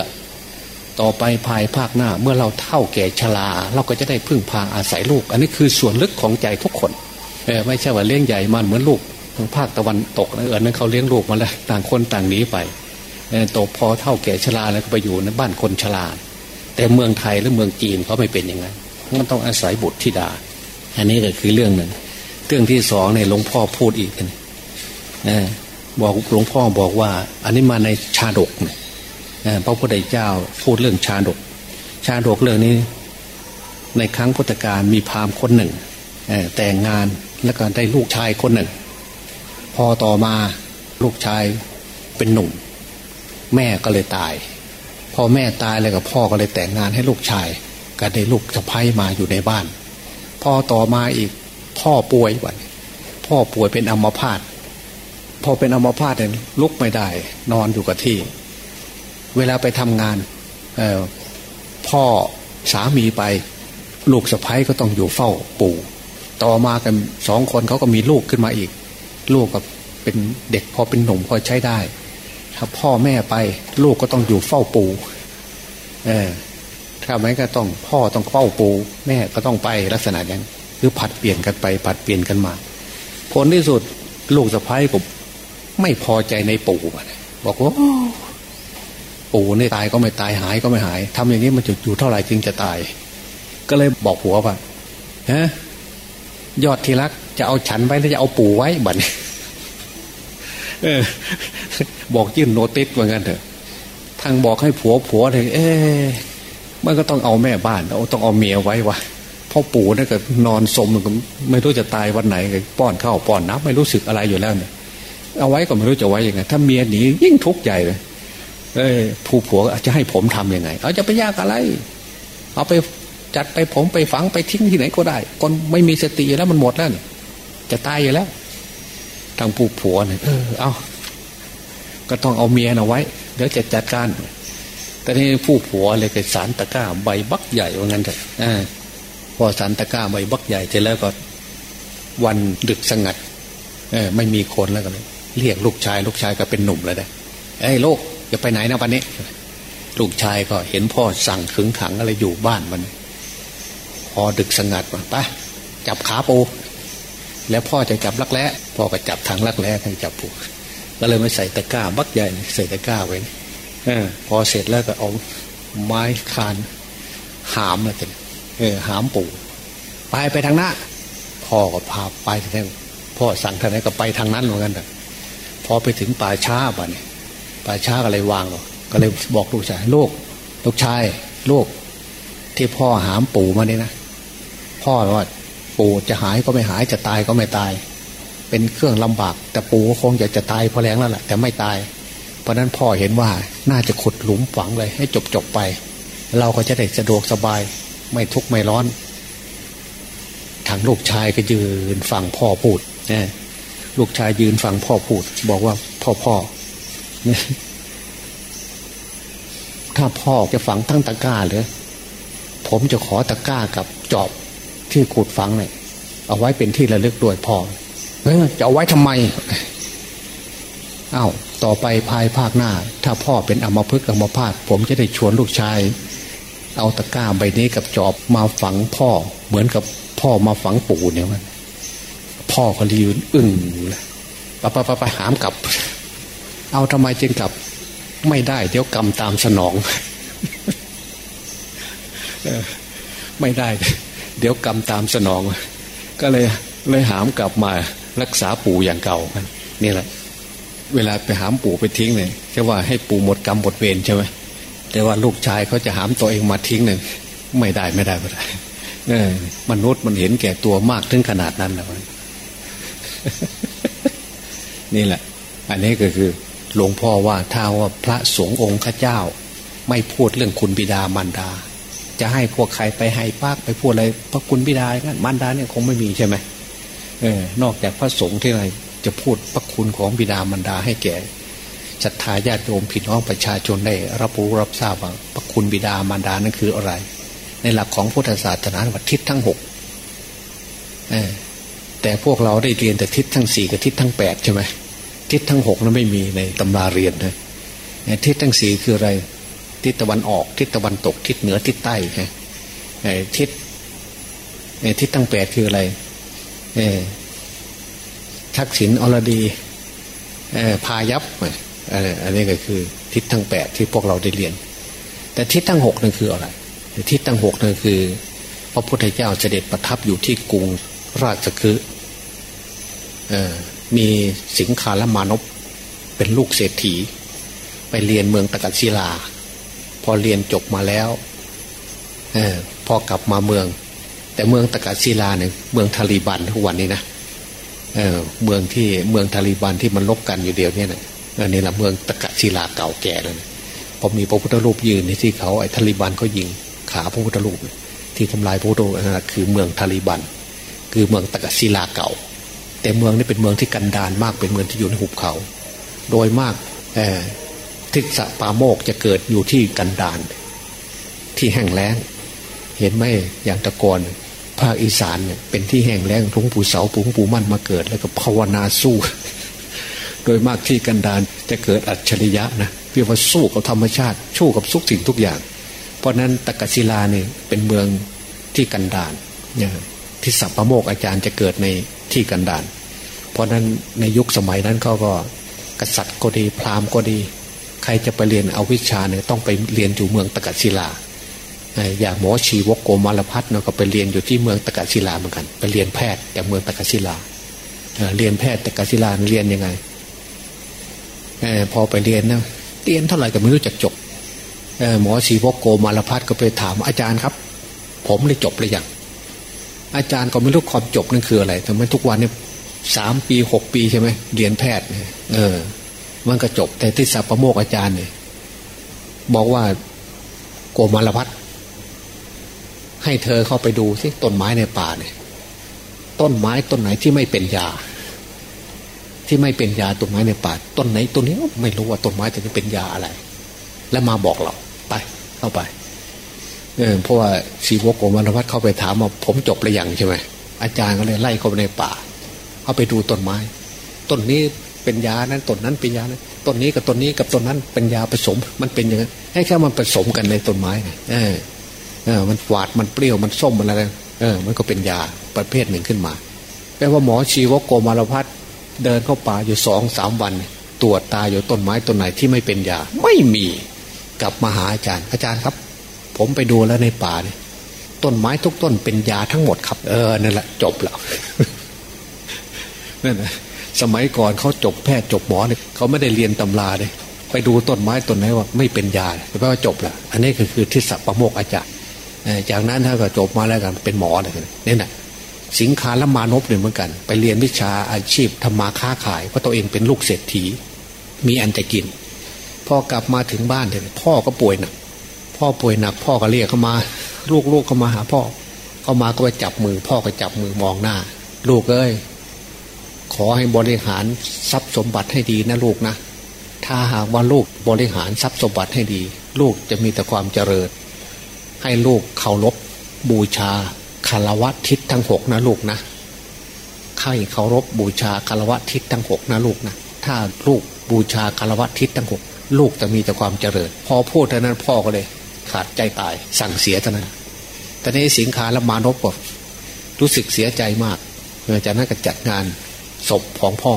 ต่อไปภายภาคหน้าเมื่อเราเท่าแก่ชราเราก็จะได้พึ่งพาอาศัยลูก อันนี้คือส่วนลึกของใจทุกคนไม่ใช่ว่าเลี้ยงใหญ่มันเหมือนลูกทางภาคตะวันตกนะเออนั้นเขาเลี้ยงลูกมาแล้วต่างคนต่างหนีไปโตพอเท่าแก่ชราแล้วก็ไปอยู่ในบ้านคนชราแต่เมืองไทยหรือเมืองจีนเขาไม่เป็นอย่างนั้นมันต้องอาศัยบุตรธิดา อันนี้ก็คือเรื่องหนึ่งเรื่องที่สองเนี่ยหลวงพ่อพูดอีกนะบอกหลวงพ่อบอกว่า อันนี้มาในชาดกเนี่ย พระพุทธเจ้าพูดเรื่องชาดก ชาดกเรื่องนี้ ในครั้งพุทธกาลมีพราหมณ์คนหนึ่งแต่งงานแล้วก็ได้ลูกชายคนหนึ่ง พอต่อมาลูกชายเป็นหนุ่ม แม่ก็เลยตาย พอแม่ตายเลยกับพ่อก็เลยแต่งงานให้ลูกชาย ก็ได้ลูกสะพ้ยมาอยู่ในบ้าน พอต่อมาอีกพ่อป่วยวันพ่อป่วยเป็นอัมพาตพอเป็นอัมพาตเนี่ยลุกไม่ได้ นอนอยู่กับที่ เวลาไปทำงานพ่อสามีไป ลูกสะพ้ยก็ต้องอยู่เฝ้าปู่ ต่อมากันสองคนเขาก็มีลูกขึ้นมาอีก ลูกกับเป็นเด็กพอเป็นหนุ่มพอใช้ได้ ถ้าพ่อแม่ไป ลูกก็ต้องอยู่เฝ้าปู่เออถ้าไม่ก็ต้องพ่อต้องเฝ้าปู่แม่ก็ต้องไปลักษณะอย่างคือผัดเปลี่ยนกันไปผัดเปลี่ยนกันมา ผลที่สุดลูกสะพ้ายก็ไม่พอใจในปู่บอกว่า ปู่นี่ตายก็ไม่ตายหายก็ไม่หายทำอย่างนี้มันจะอยู่เท่าไหร่จึงจะตาย ก็เลยบอกผัวว่าฮะยอดที่รักจะเอาฉันไว้หรือจะเอาปู่ไว้บัดนี้บอกยื่นโนติสว่างั้นเถอะ ทางบอกให้ผัวผัวเลยเอ๊มันก็ต้องเอาแม่บ้านเอาต้องเอาเมียไว้วะพ่อปู่นั่ก็นอนสมไม่รู้จะตายวันไหนป้อนข้าวป้อนน้ำไม่รู้สึกอะไรอยู่แล้วเนี่ยเอาไว้ก็ไม่รู้จะไว้ยังไงถ้าเมียหนียิ่งทุกข์ใหญ่เลย เอ้ผู้ผัวจะให้ผมทํำยังไง เอาจะไปยากอะไร เอาไปจัดไปผมไปฝังไปทิ้งที่ไหนก็ได้ คนไม่มีสติแล้วมันหมดแล้วจะตายอยู่แล้วทางผู้ผัวเนี่ยเออเอาก็ต้องเอาเมียเอาไว้ เดี๋ยวจะจัดการแต่นี่ผู้ผัวเลยก็สารตะก้าใบบักใหญ่ว่างั้นเถอะพอสารตะก้าใบบักใหญ่เสร็จแล้วก็ วันดึกสงัด เออ ไม่มีคนแล้วก็เลยเรียกลูกชาย ลูกชายก็เป็นหนุ่มแล้วได้เอ้ยลูก จะไปไหนนะวันนี้ ลูกชายก็เห็นพ่อสั่งขึงขังอะไรอยู่บ้านมัน พอดึกสงัดมาไปจับขาปู แล้วพ่อจะจับลักแร้พ่อก็จับทางลักแร้ให้จับปูก็เลยไม่ใส่ตะกร้าบักใหญ่ใส่ตะกร้าไว้อพอเสร็จแล้วก็เอาไม้คานหามมาเต็เออหามปูไปไปทางหน้าพ่อก็พาไปทางพ่อสั่งทางไหนก็ไปทางนั้นเหมือนกันแต่พอไปถึงป่าช้าบ่เนี่ย ป่าช้าก็เลยวางก็เลยบอกลูกชายลูกลูกชายลูกที่พ่อหามปู่มาเนี่ยนะพ่อว่าปู่จะหายก็ไม่หายจะตายก็ไม่ตาย เป็นเครื่องลำบาก แต่ปู่ก็คงจะจะตายพอแรงแล้วแหละแต่ไม่ตาย เพราะนั้นพ่อเห็นว่าน่าจะขุดหลุมฝังเลย ให้จบจบไป เราก็จะได้สะดวกสบาย ไม่ทุกข์ไม่ร้อนทางลูกชายก็ยืนฟังพ่อพูดนะลูกชายยืนฟังพ่อพูด บอกว่าพ่อพ่อ ถ้าพ่อจะฝังตั้งตะกร้าเลยผมจะขอตะกร้ากับจอบที่ขุดฝังเนี่ยเอาไว้เป็นที่ระลึกด้วยพ่อเฮ้ยจะเอาไว้ทำไมอา้าวต่อไปภายภาคหน้า ถ้าพ่อเป็นอมพึกอมพาตผมจะได้ชวนลูกชาย เอาตะกร้าใบนี้กับจอบมาฝังพ่อ เหมือนกับพ่อมาฝังปู่เนี่ยมันพ่อก็ยืนอึ้งเลยไปไปไปหามกลับ เอาทำไมจึงกลับ ไม่ได้ เดี๋ยวกรรมตามสนองไม่ได้ เดี๋ยวกรรมตามสนอง ก็เลยเลยหามกลับมารักษาปู่อย่างเก่ามันนี่แหละ เวลาไปหามปู่ไปทิ้งเนี่ยจะว่าให้ปู่หมดกรรมหมดเวรใช่ไหมแต่ว่าลูกชายเขาจะหามตัวเองมาทิ้งเนี่ยไม่ได้ไม่ได้ไม่ได้มนุษย์มันเห็นแก่ตัวมากถึงขนาดนั้นแล้วนี่แหละ อันนี้ก็คือ หลวงพ่อว่าถ้าว่าพระสงฆ์องค์ข้าเจ้า ไม่พูดเรื่องคุณบิดามารดา จะให้พวกใครไปให้ปากไปพูดอะไรพระคุณบิดางั้นมารดาเนี่ยคงไม่มีใช่ไหมเออนอกจากพระสงฆ์ที่ไรจะพูดพระคุณของบิดามารดาให้แก่ศรัทธาญาติโยมพี่น้องประชาชนได้รับรู้รับทราบว่าพระคุณบิดามารดานั่นคืออะไร ในหลักของพุทธศาสนาวัทิศทั้งหกแต่พวกเราได้เรียนแต่ทิศทั้งสี่กับทิศทั้งแปดใช่ไหม ทิศทั้งหกนั้นไม่มีในตำราเรียนเลยทิศทั้งสี่คืออะไร ทิศตะวันออก ทิศตะวันตก ทิศเหนือทิศใต้ฮะทิศทิศทั้งแปดคืออะไรทักษิณอรดีพายับอันนี้ก็คือทิศทั้งแปดที่พวกเราได้เรียน แต่ทิศทั้งหกนั่นคืออะไร ทิศทั้งหกนั่นคือ พระพุทธเจ้าเสด็จประทับอยู่ที่กรุงราชคือ มีสิงคาลมานพเป็นลูกเศรษฐี ไปเรียนเมืองตะกัศิลา พอเรียนจบมาแล้วอพอกลับมาเมือง แต่เมืองตะกัศิลาเนี่ยเมืองทาลีบันทุกวันนี้นะเเมืองที่เมืองทาลีบันที่มันลบกันอยู่เดียวเนี่นะนี่แหละเมืองตะกัศิลาเก่าแก่แล้วนะพอมีพระพุทธรูปยืนในที่เขาไอ้ทาลีบันเขายิงขาพระพุทธรูปที่ทำลายพระพุทธรูปนั่นคือเมืองทาลีบัน คือเมืองตะกัศิลาเก่า แต่เมืองนี้เป็นเมืองที่กันดานมากเป็นเมืองที่อยู่ในหุบเขา โดยมากทิศปาโมกจะเกิดอยู่ที่กันดานที่แห้งแล้ง เห็นไหมอย่างตะกอนภาคอีสานเนี่ยเป็นที่แห้งแล้งทุงปู่เสาปุงปู่มั่นมาเกิดแล้วก็ภาวนาสู้ โดยมากที่กันดานจะเกิดอัจฉริยะนะเรียกว่าสู้กับธรรมชาติสู้กับทุกสิ่งทุกอย่าง เพราะนั้นตะกศิลาเนี่ยเป็นเมืองที่กันดานเนี่ยที่สัพพโมกอาจารย์จะเกิดใน ที่กันดาน เพราะนั้นในยุคสมัยนั้นเขาก็กษัตริย์ก็ดีพราหมณ์ก็ดี ใครจะไปเรียนเอาวิชาเนี่ยต้องไปเรียนอยู่เมืองตะกศิลาอย่างหมอชีวกโกมารพัฒน์ก็ไปเรียนอยู่ที่เมืองตะกศิลาเหมือนกัน ไปเรียนแพทย์จากเมืองตะกศิลาเรียนแพทย์ตะกศิลาเรียนยังไงพอไปเรียนนะเรียนเท่าไหร่ก็ไม่รู้จักจบหมอชีวกโกมารพัฒน์ก็ไปถามอาจารย์ครับ ผมได้จบหรือยัง อาจารย์ก็ไม่รู้ความจบนั่นคืออะไรทำไมทุกวันเนี่ยสามปีหกปีใช่ไหมเรียนแพทย์เออ มันก็จบ แต่ที่สัพพโมกอาจารย์เนี่ยบอกว่าโกมารพัฒให้เธอเข้าไปดูสิต้นไม้ในป่าเนี่ย ต้นไม้ต้นไหนที่ไม่เป็นยา ที่ไม่เป็นยาต้นไม้ในป่า ต้นไหนต้นนี้ไม่รู้ว่าต้นไม้ตัวนี้เป็นยาอะไร แล้วมาบอกเราไป เข้าไป เออเพราะว่าชีวกโกมารพัฒเข้าไปถามว่าผมจบหรือยังใช่ไหมอาจารย์ก็เลยไล่เข้าไปในป่าเอาไปดูต้นไม้ ต้นนี้เป็นยานั้นต้นนั้นเป็นยานั้นต้นนี้กับต้นนี้กับต้นนั้นเป็นยาผสม มันเป็นอย่างนั้นให้แค่มันผสมกันในต้นไม้เออเออ มันหวานมันเปรี้ยวมันส้มมันอะไรเออ มันก็เป็นยาประเภทหนึ่งขึ้นมาแปลว่าหมอชีวโกมารพัฒเดินเข้าป่าอยู่สองสามวัน ตรวจตาอยู่ต้นไม้ต้นไหนที่ไม่เป็นยา ไม่มีกลับมาหาอาจารย์ อาจารย์ครับ ผมไปดูแล้วในป่าเนี่ยต้นไม้ทุกต้นเป็นยาทั้งหมดครับ เออนั่นแหละจบแล้วนั่นนะสมัยก่อนเขาจบแพทย์จบหมอเนี่ยเขาไม่ได้เรียนตำราเลยไปดูต้นไม้ต้นไหนว่าไม่เป็นยาแปลว่าจบละอันนี้คือคือทิศประโมกอาจารย์จากนั้นถ้าก็จบมาแล้วกันเป็นหมอเลยนี่นะสิงคาและมานพเนี่ยเหมือนกัน ไปเรียนวิชาอาชีพทำมาค้าขายเพราะตัวเองเป็นลูกเศรษฐี มีอันจะกินพอกลับมาถึงบ้านเนี่ยพ่อก็ป่วยหนัก พ่อป่วยหนักพ่อก็เรียกเข้ามา ลูกๆเข้ามาหาพ่อเข้ามาก็ไปจับมือ พ่อก็จับมือมองหน้า ลูกเอ้ยขอให้บริหารทรัพย์สมบัติให้ดีนะลูกนะ ถ้าหากว่าลูกบริหารทรัพย์สมบัติให้ดี ลูกจะมีแต่ความเจริญ ให้ลูกเคารพบูชาคารวะทิศทั้งหกนะลูกนะให้เคารพบูชาคารวะทิศทั้งหกนะลูกนะ ถ้าลูกบูชาคารวะทิศทั้งหกลูกจะมีแต่ความเจริญ พอพูดเท่านั้นพ่อก็เลย ขาดใจตาย สั่งเสียเท่านั้นแต่ในสิงคาและมานพก็รู้สึกเสียใจมากจากนั้นก็จัดงานศพของพ่อ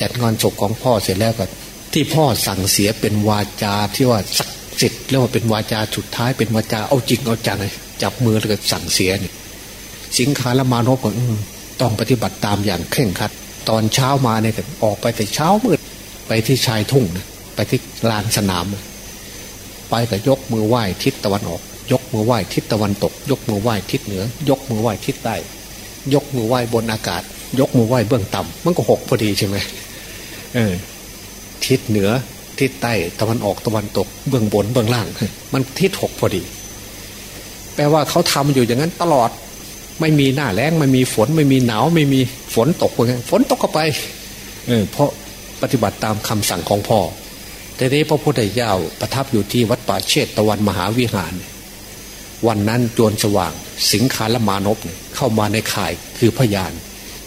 จัดงานศพของพ่อเสร็จแล้วก็ ที่พ่อสั่งเสียเป็นวาจาที่ว่าศักดิ์สิทธิ์เรียกว่าเป็นวาจาสุดท้ายเป็นวาจาเอาจริงเอาจังเลยจับมือแล้วก็สั่งเสียนี่สิงคาและมานพก็ต้องปฏิบัติตามอย่างเคร่งครัด ตอนเช้ามาเนี่ยออกไปแต่เช้ามืดไปที่ชายทุ่งนะไปที่ลานสนาม ไปแต่ยกมือไหว้ทิศตะวันออก ยกมือไหว้ทิศตะวันตก ยกมือไหว้ทิศเหนือ ยกมือไหว้ทิศใต้ ยกมือไหว้บนอากาศ ยกมือไหว้เบื้องต่ำมันก็หกพอดีใช่ไหมเออทิศเหนือทิศใต้ตะวันออกตะวันตก เบื้องบนเบื้องล่าง มันทิศหกพอดี แปลว่าเขาทำอยู่อย่างนั้นตลอด ไม่มีหน้าแรงไม่มีฝนไม่มีหนาวไม่มีฝนตกเลยฝนตกเข้าไปเออเพราะปฏิบัติตามคำสั่งของพ่อ แต่นี้พระพุทธเจ้าประทับอยู่ที่วัดป่าเชตตะวันมหาวิหาร วันนั้นจวนสว่าง สิงคารมานพเข้ามาในข่ายคือพยาน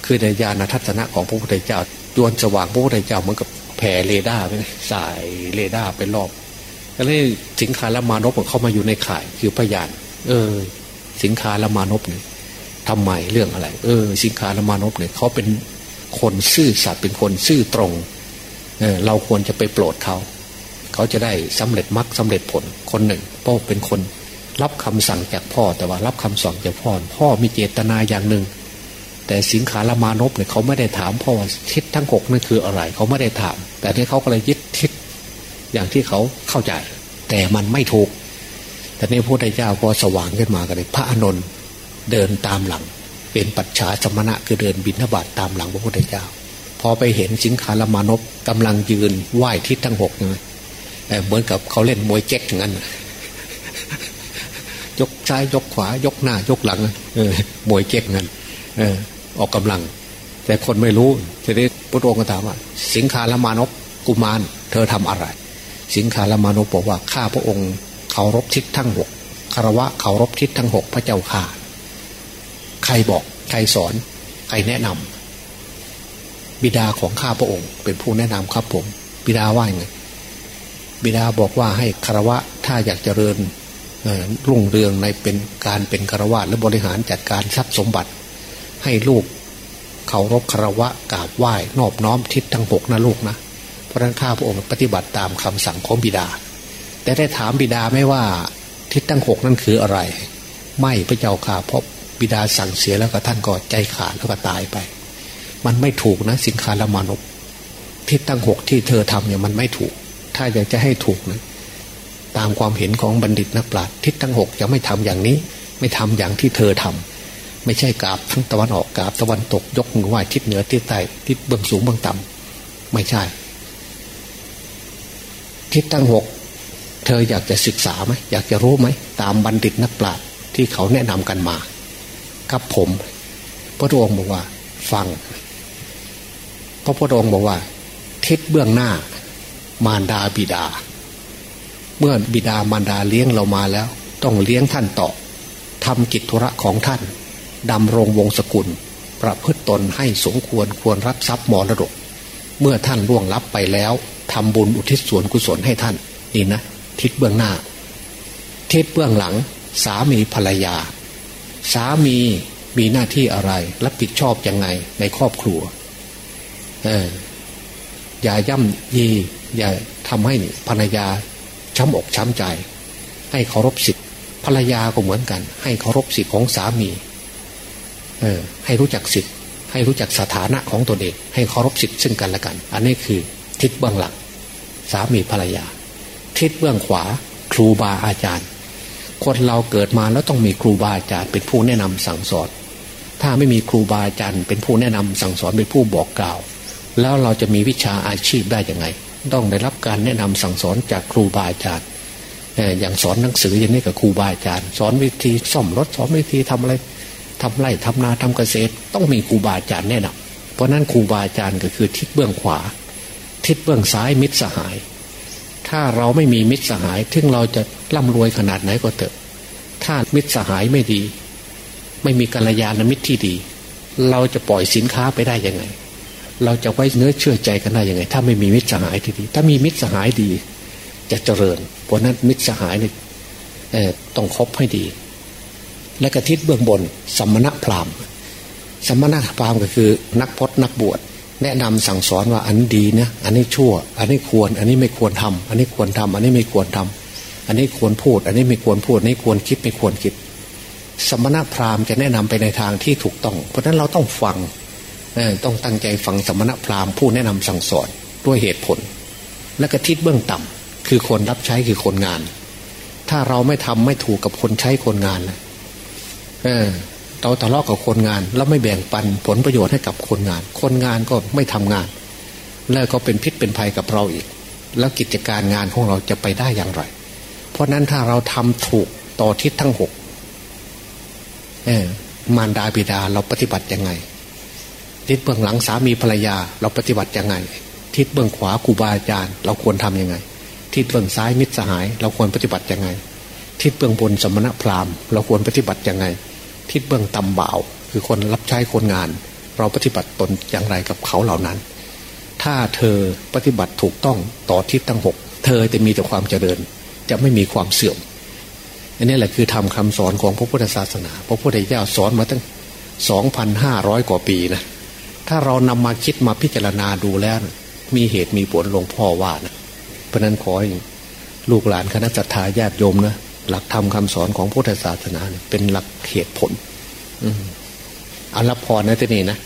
คือในญาณทัศนะของพระพุทธเจ้าดวงสว่างพระพุทธเจ้าเหมือนกับแผ่เรดาร์ไปสายเรดาร์ไปรอบก็เลยสิงคาและมานพเข้ามาอยู่ในข่ายคือพยาน เออ สิงคาและมานพเนี่ยทำไมเรื่องอะไร เออ สิงคาและมานพเนี่ยเขาเป็นคนซื่อสัตย์เป็นคนซื่อตรง เออเราควรจะไปโปรดเขา เขาจะได้สำเร็จมรรคสาเร็จผลคนหนึ่งพ่อเป็นคนรับคำสั่งจากพ่อแต่ว่ารับคำสั่งจากพ่อ พ่อมีเจตนาอย่างหนึ่ง แต่สิงขารมานพเนี่ยเขาไม่ได้ถามพราะว่าทิศทั้งหกนั่นคืออะไร เขาไม่ได้ถาม แต่ที่เขาก็เลยยึดทิศอย่างที่เขาเข้าใจ แต่มันไม่ถูก แต่ในพระพุทธเจ้าก็สว่างขึ้นมากันเลยพระอานนเดินตามหลัง เป็นปัจฉาสมณะคือเดินบินทบาทตามหลังพระพุทธเจ้า พอไปเห็นสิงขารมานพกำลังยืนไหว้ทิศทั้งหกนะ เหมือนกับเขาเล่นมวยเจ๊กอย่างนั้นยกซ้ายยกขวายกหน้ายกหลังเออมวยเจ๊กงั้นเออออกกำลัง แต่คนไม่รู้ทีนี้พระองค์ก็ถามว่า สิงคาลมานกกุมาร เธอทำอะไร สิงคาลมานุบอกว่าข้าพระองค์เคารพทิศทั้งหกคารวะเคารพทิศทั้งหกพระเจ้าข่าใครบอกใครสอน ใครแนะนำบิดาของข้าพระองค์ เป็นผู้แนะนำครับผม บิดาว่าไง บิดาบอกว่าให้คารวะถ้าอยากเจริญรุ่งเรืองในเป็นการเป็นคารวะและบริหารจัดการทรัพย์สมบัติ ให้ลูกเคารพคารวะกราบไหว้นอบน้อมทิศทั้งหกนะลูกนะเพราะนั้นข้าพระองค์ปฏิบัติตามคำสั่งของบิดา แต่ได้ถามบิดาไม่ว่าทิศทั้งหกนั้นคืออะไร ไม่พระเจ้าข่าเพราะบิดาสั่งเสียแล้วก็ท่านก็ใจขาดแล้วก็ตายไป มันไม่ถูกนะสินคาละมานกทิศทั้งหกที่เธอทำเนี่ยมันไม่ถูก ถ้าอยากจะให้ถูกนะตามความเห็นของบัณฑิตนักปราชญ์ทิศทั้งหกจะไม่ทำอย่างนี้ ไม่ทำอย่างที่เธอทำไม่ใช่กราบทั้งตะวันออกกราบตะวันตกยกมือไหว้ทิศเหนือทิศใต้ทิศเบื้องสูงเบื้องต่ำไม่ใช่ ทิศทั้งหกเธออยากจะศึกษาไหมอยากจะรู้ไหมตามบัณฑิตนักปราชญ์ที่เขาแนะนำกันมาครับผมพระองค์บอกว่า ฟัง พระพุทธองค์บอกว่า ทิศเบื้องหน้า มารดาบิดา เมื่อบิดามารดาเลี้ยงเรามาแล้ว ต้องเลี้ยงท่านต่อทำกิจธุระของท่านดำรงวงศกุล ประพฤตตนให้สมควรควรรับทรัพย์มรดก เมื่อท่านล่วงลับไปแล้วทำบุญอุทิศส่วนกุศลให้ท่าน นี่นะ ทิศเบื้องหน้า ทิศเบื้องหลัง สามีภรรยา สามีมีหน้าที่อะไรรับผิดชอบยังไงในครอบครัว เอออย่าย่ำยี อย่าทำให้ภรรยาช้ำอกช้ำใจ ให้เคารพสิทธิภรรยาก็เหมือนกัน ให้เคารพสิทธิของสามี เออ ให้รู้จักสิทธิให้รู้จักสถานะของตนเอง ให้เคารพสิทธิซึ่งกันและกัน อันนี้คือทิศเบื้องหลังสามีภรรยา ทิศเบื้องขวา ครูบาอาจารย์ คนเราเกิดมาแล้วต้องมีครูบาอาจารย์เป็นผู้แนะนำสั่งสอน ถ้าไม่มีครูบาอาจารย์เป็นผู้แนะนำสั่งสอนเป็นผู้บอกกล่าว แล้วเราจะมีวิชาอาชีพได้ยังไง ต้องได้รับการแนะนำสั่งสอนจากครูบาอาจารย์อย่างสอนหนังสืออย่างนี้กับครูบาอาจารย์ สอนวิธีซ่อมรถสอนวิธีทำอะไรทำไร่ทำนาทำเกษตร ต้องมีครูบาอาจารย์แนะนำเพราะนั้นครูบาอาจารย์ก็คือทิศเบื้องขวา ทิศเบื้องซ้ายมิตรสหาย ถ้าเราไม่มีมิตรสหายถึงเราจะร่ำรวยขนาดไหนก็เถอะ ถ้ามิตรสหายไม่ดี ไม่มีกัลยาณมิตรที่ดี เราจะปล่อยสินค้าไปได้ยังไง เราจะไว้เนื้อเชื่อใจกันได้ยังไง ถ้าไม่มีมิตรสหายที่ดี ถ้ามีมิตรสหายดี จะเจริญ เพราะนั้นมิตรสหายเนี่ยต้องคบให้ดี และกระทิศเบื้องบนสมณะพราหมณ์ สมณะพราหมณ์ก็คือ นักพจนักบวชแนะนำสั่งสอนว่าอันดีนะอันนี้ชั่ว อันนี้ควร อันนี้ไม่ควรทำอันนี้ควรทำอันนี้ไม่ควรทำอันนี้ควรพูด อันนี้ไม่ควรพูดอันนี้ควรคิดไม่ควรคิด สมณพราหมณ์จะแนะนำไปในทางที่ถูกต้อง เพราะฉะนั้นเราต้องฟัง ต้องตั้งใจฟังสมณพราหมณ์ผู้แนะนำสั่งสอนด้วยเหตุผล และกระทิศเบื้องต่ำคือคนรับใช้คือคนงาน ถ้าเราไม่ทำไม่ถูกกับคนใช้คนงานเออเราทะเลาะกับคนงาน แล้วไม่แบ่งปันผลประโยชน์ให้กับคนงาน คนงานก็ไม่ทำงาน แล้วก็เป็นพิษเป็นภัยกับเราอีก แล้วกิจการงานของเราจะไปได้อย่างไร เพราะนั้นถ้าเราทำถูกต่อทิศทั้งหกเออมารดาบิดาเราปฏิบัติยังไง ทิศเบื้องหลังสามีภรรยา เราปฏิบัติยังไง ทิศเบื้องขวาครูบาอาจารย์ เราควรทํำยังไง ทิศเบื้องซ้ายมิตรสหาย เราควรปฏิบัติยังไง ทิศเบื้องบนสมณพราหมณ์เราควรปฏิบัติยังไง ทิศเบื้องต่ำบ่าว คือคนรับใช้คนงาน เราปฏิบัติตนอย่างไรกับเขาเหล่านั้น ถ้าเธอปฏิบัติถูกต้องต่อทิศทั้งหกเธอจะมีแต่ความเจริญ จะไม่มีความเสื่อมอันนี้แหละคือทำคำสอนของพระพุทธศาสนา พระพุทธเจ้าสอนมาตั้งสองพันห้าร้อยกว่าปีนะ ถ้าเรานำมาคิดมาพิจารณาดูแล้ว มีเหตุมีผลหลวงพ่อว่านะเพราะนั้นขอให้ลูกหลานคณะจัตหาญาติโยมนะหลักธรรมคาสอนของพุทธศาสนาเป็นหลักเหตุผลอันรับพรนะที่นี่นะ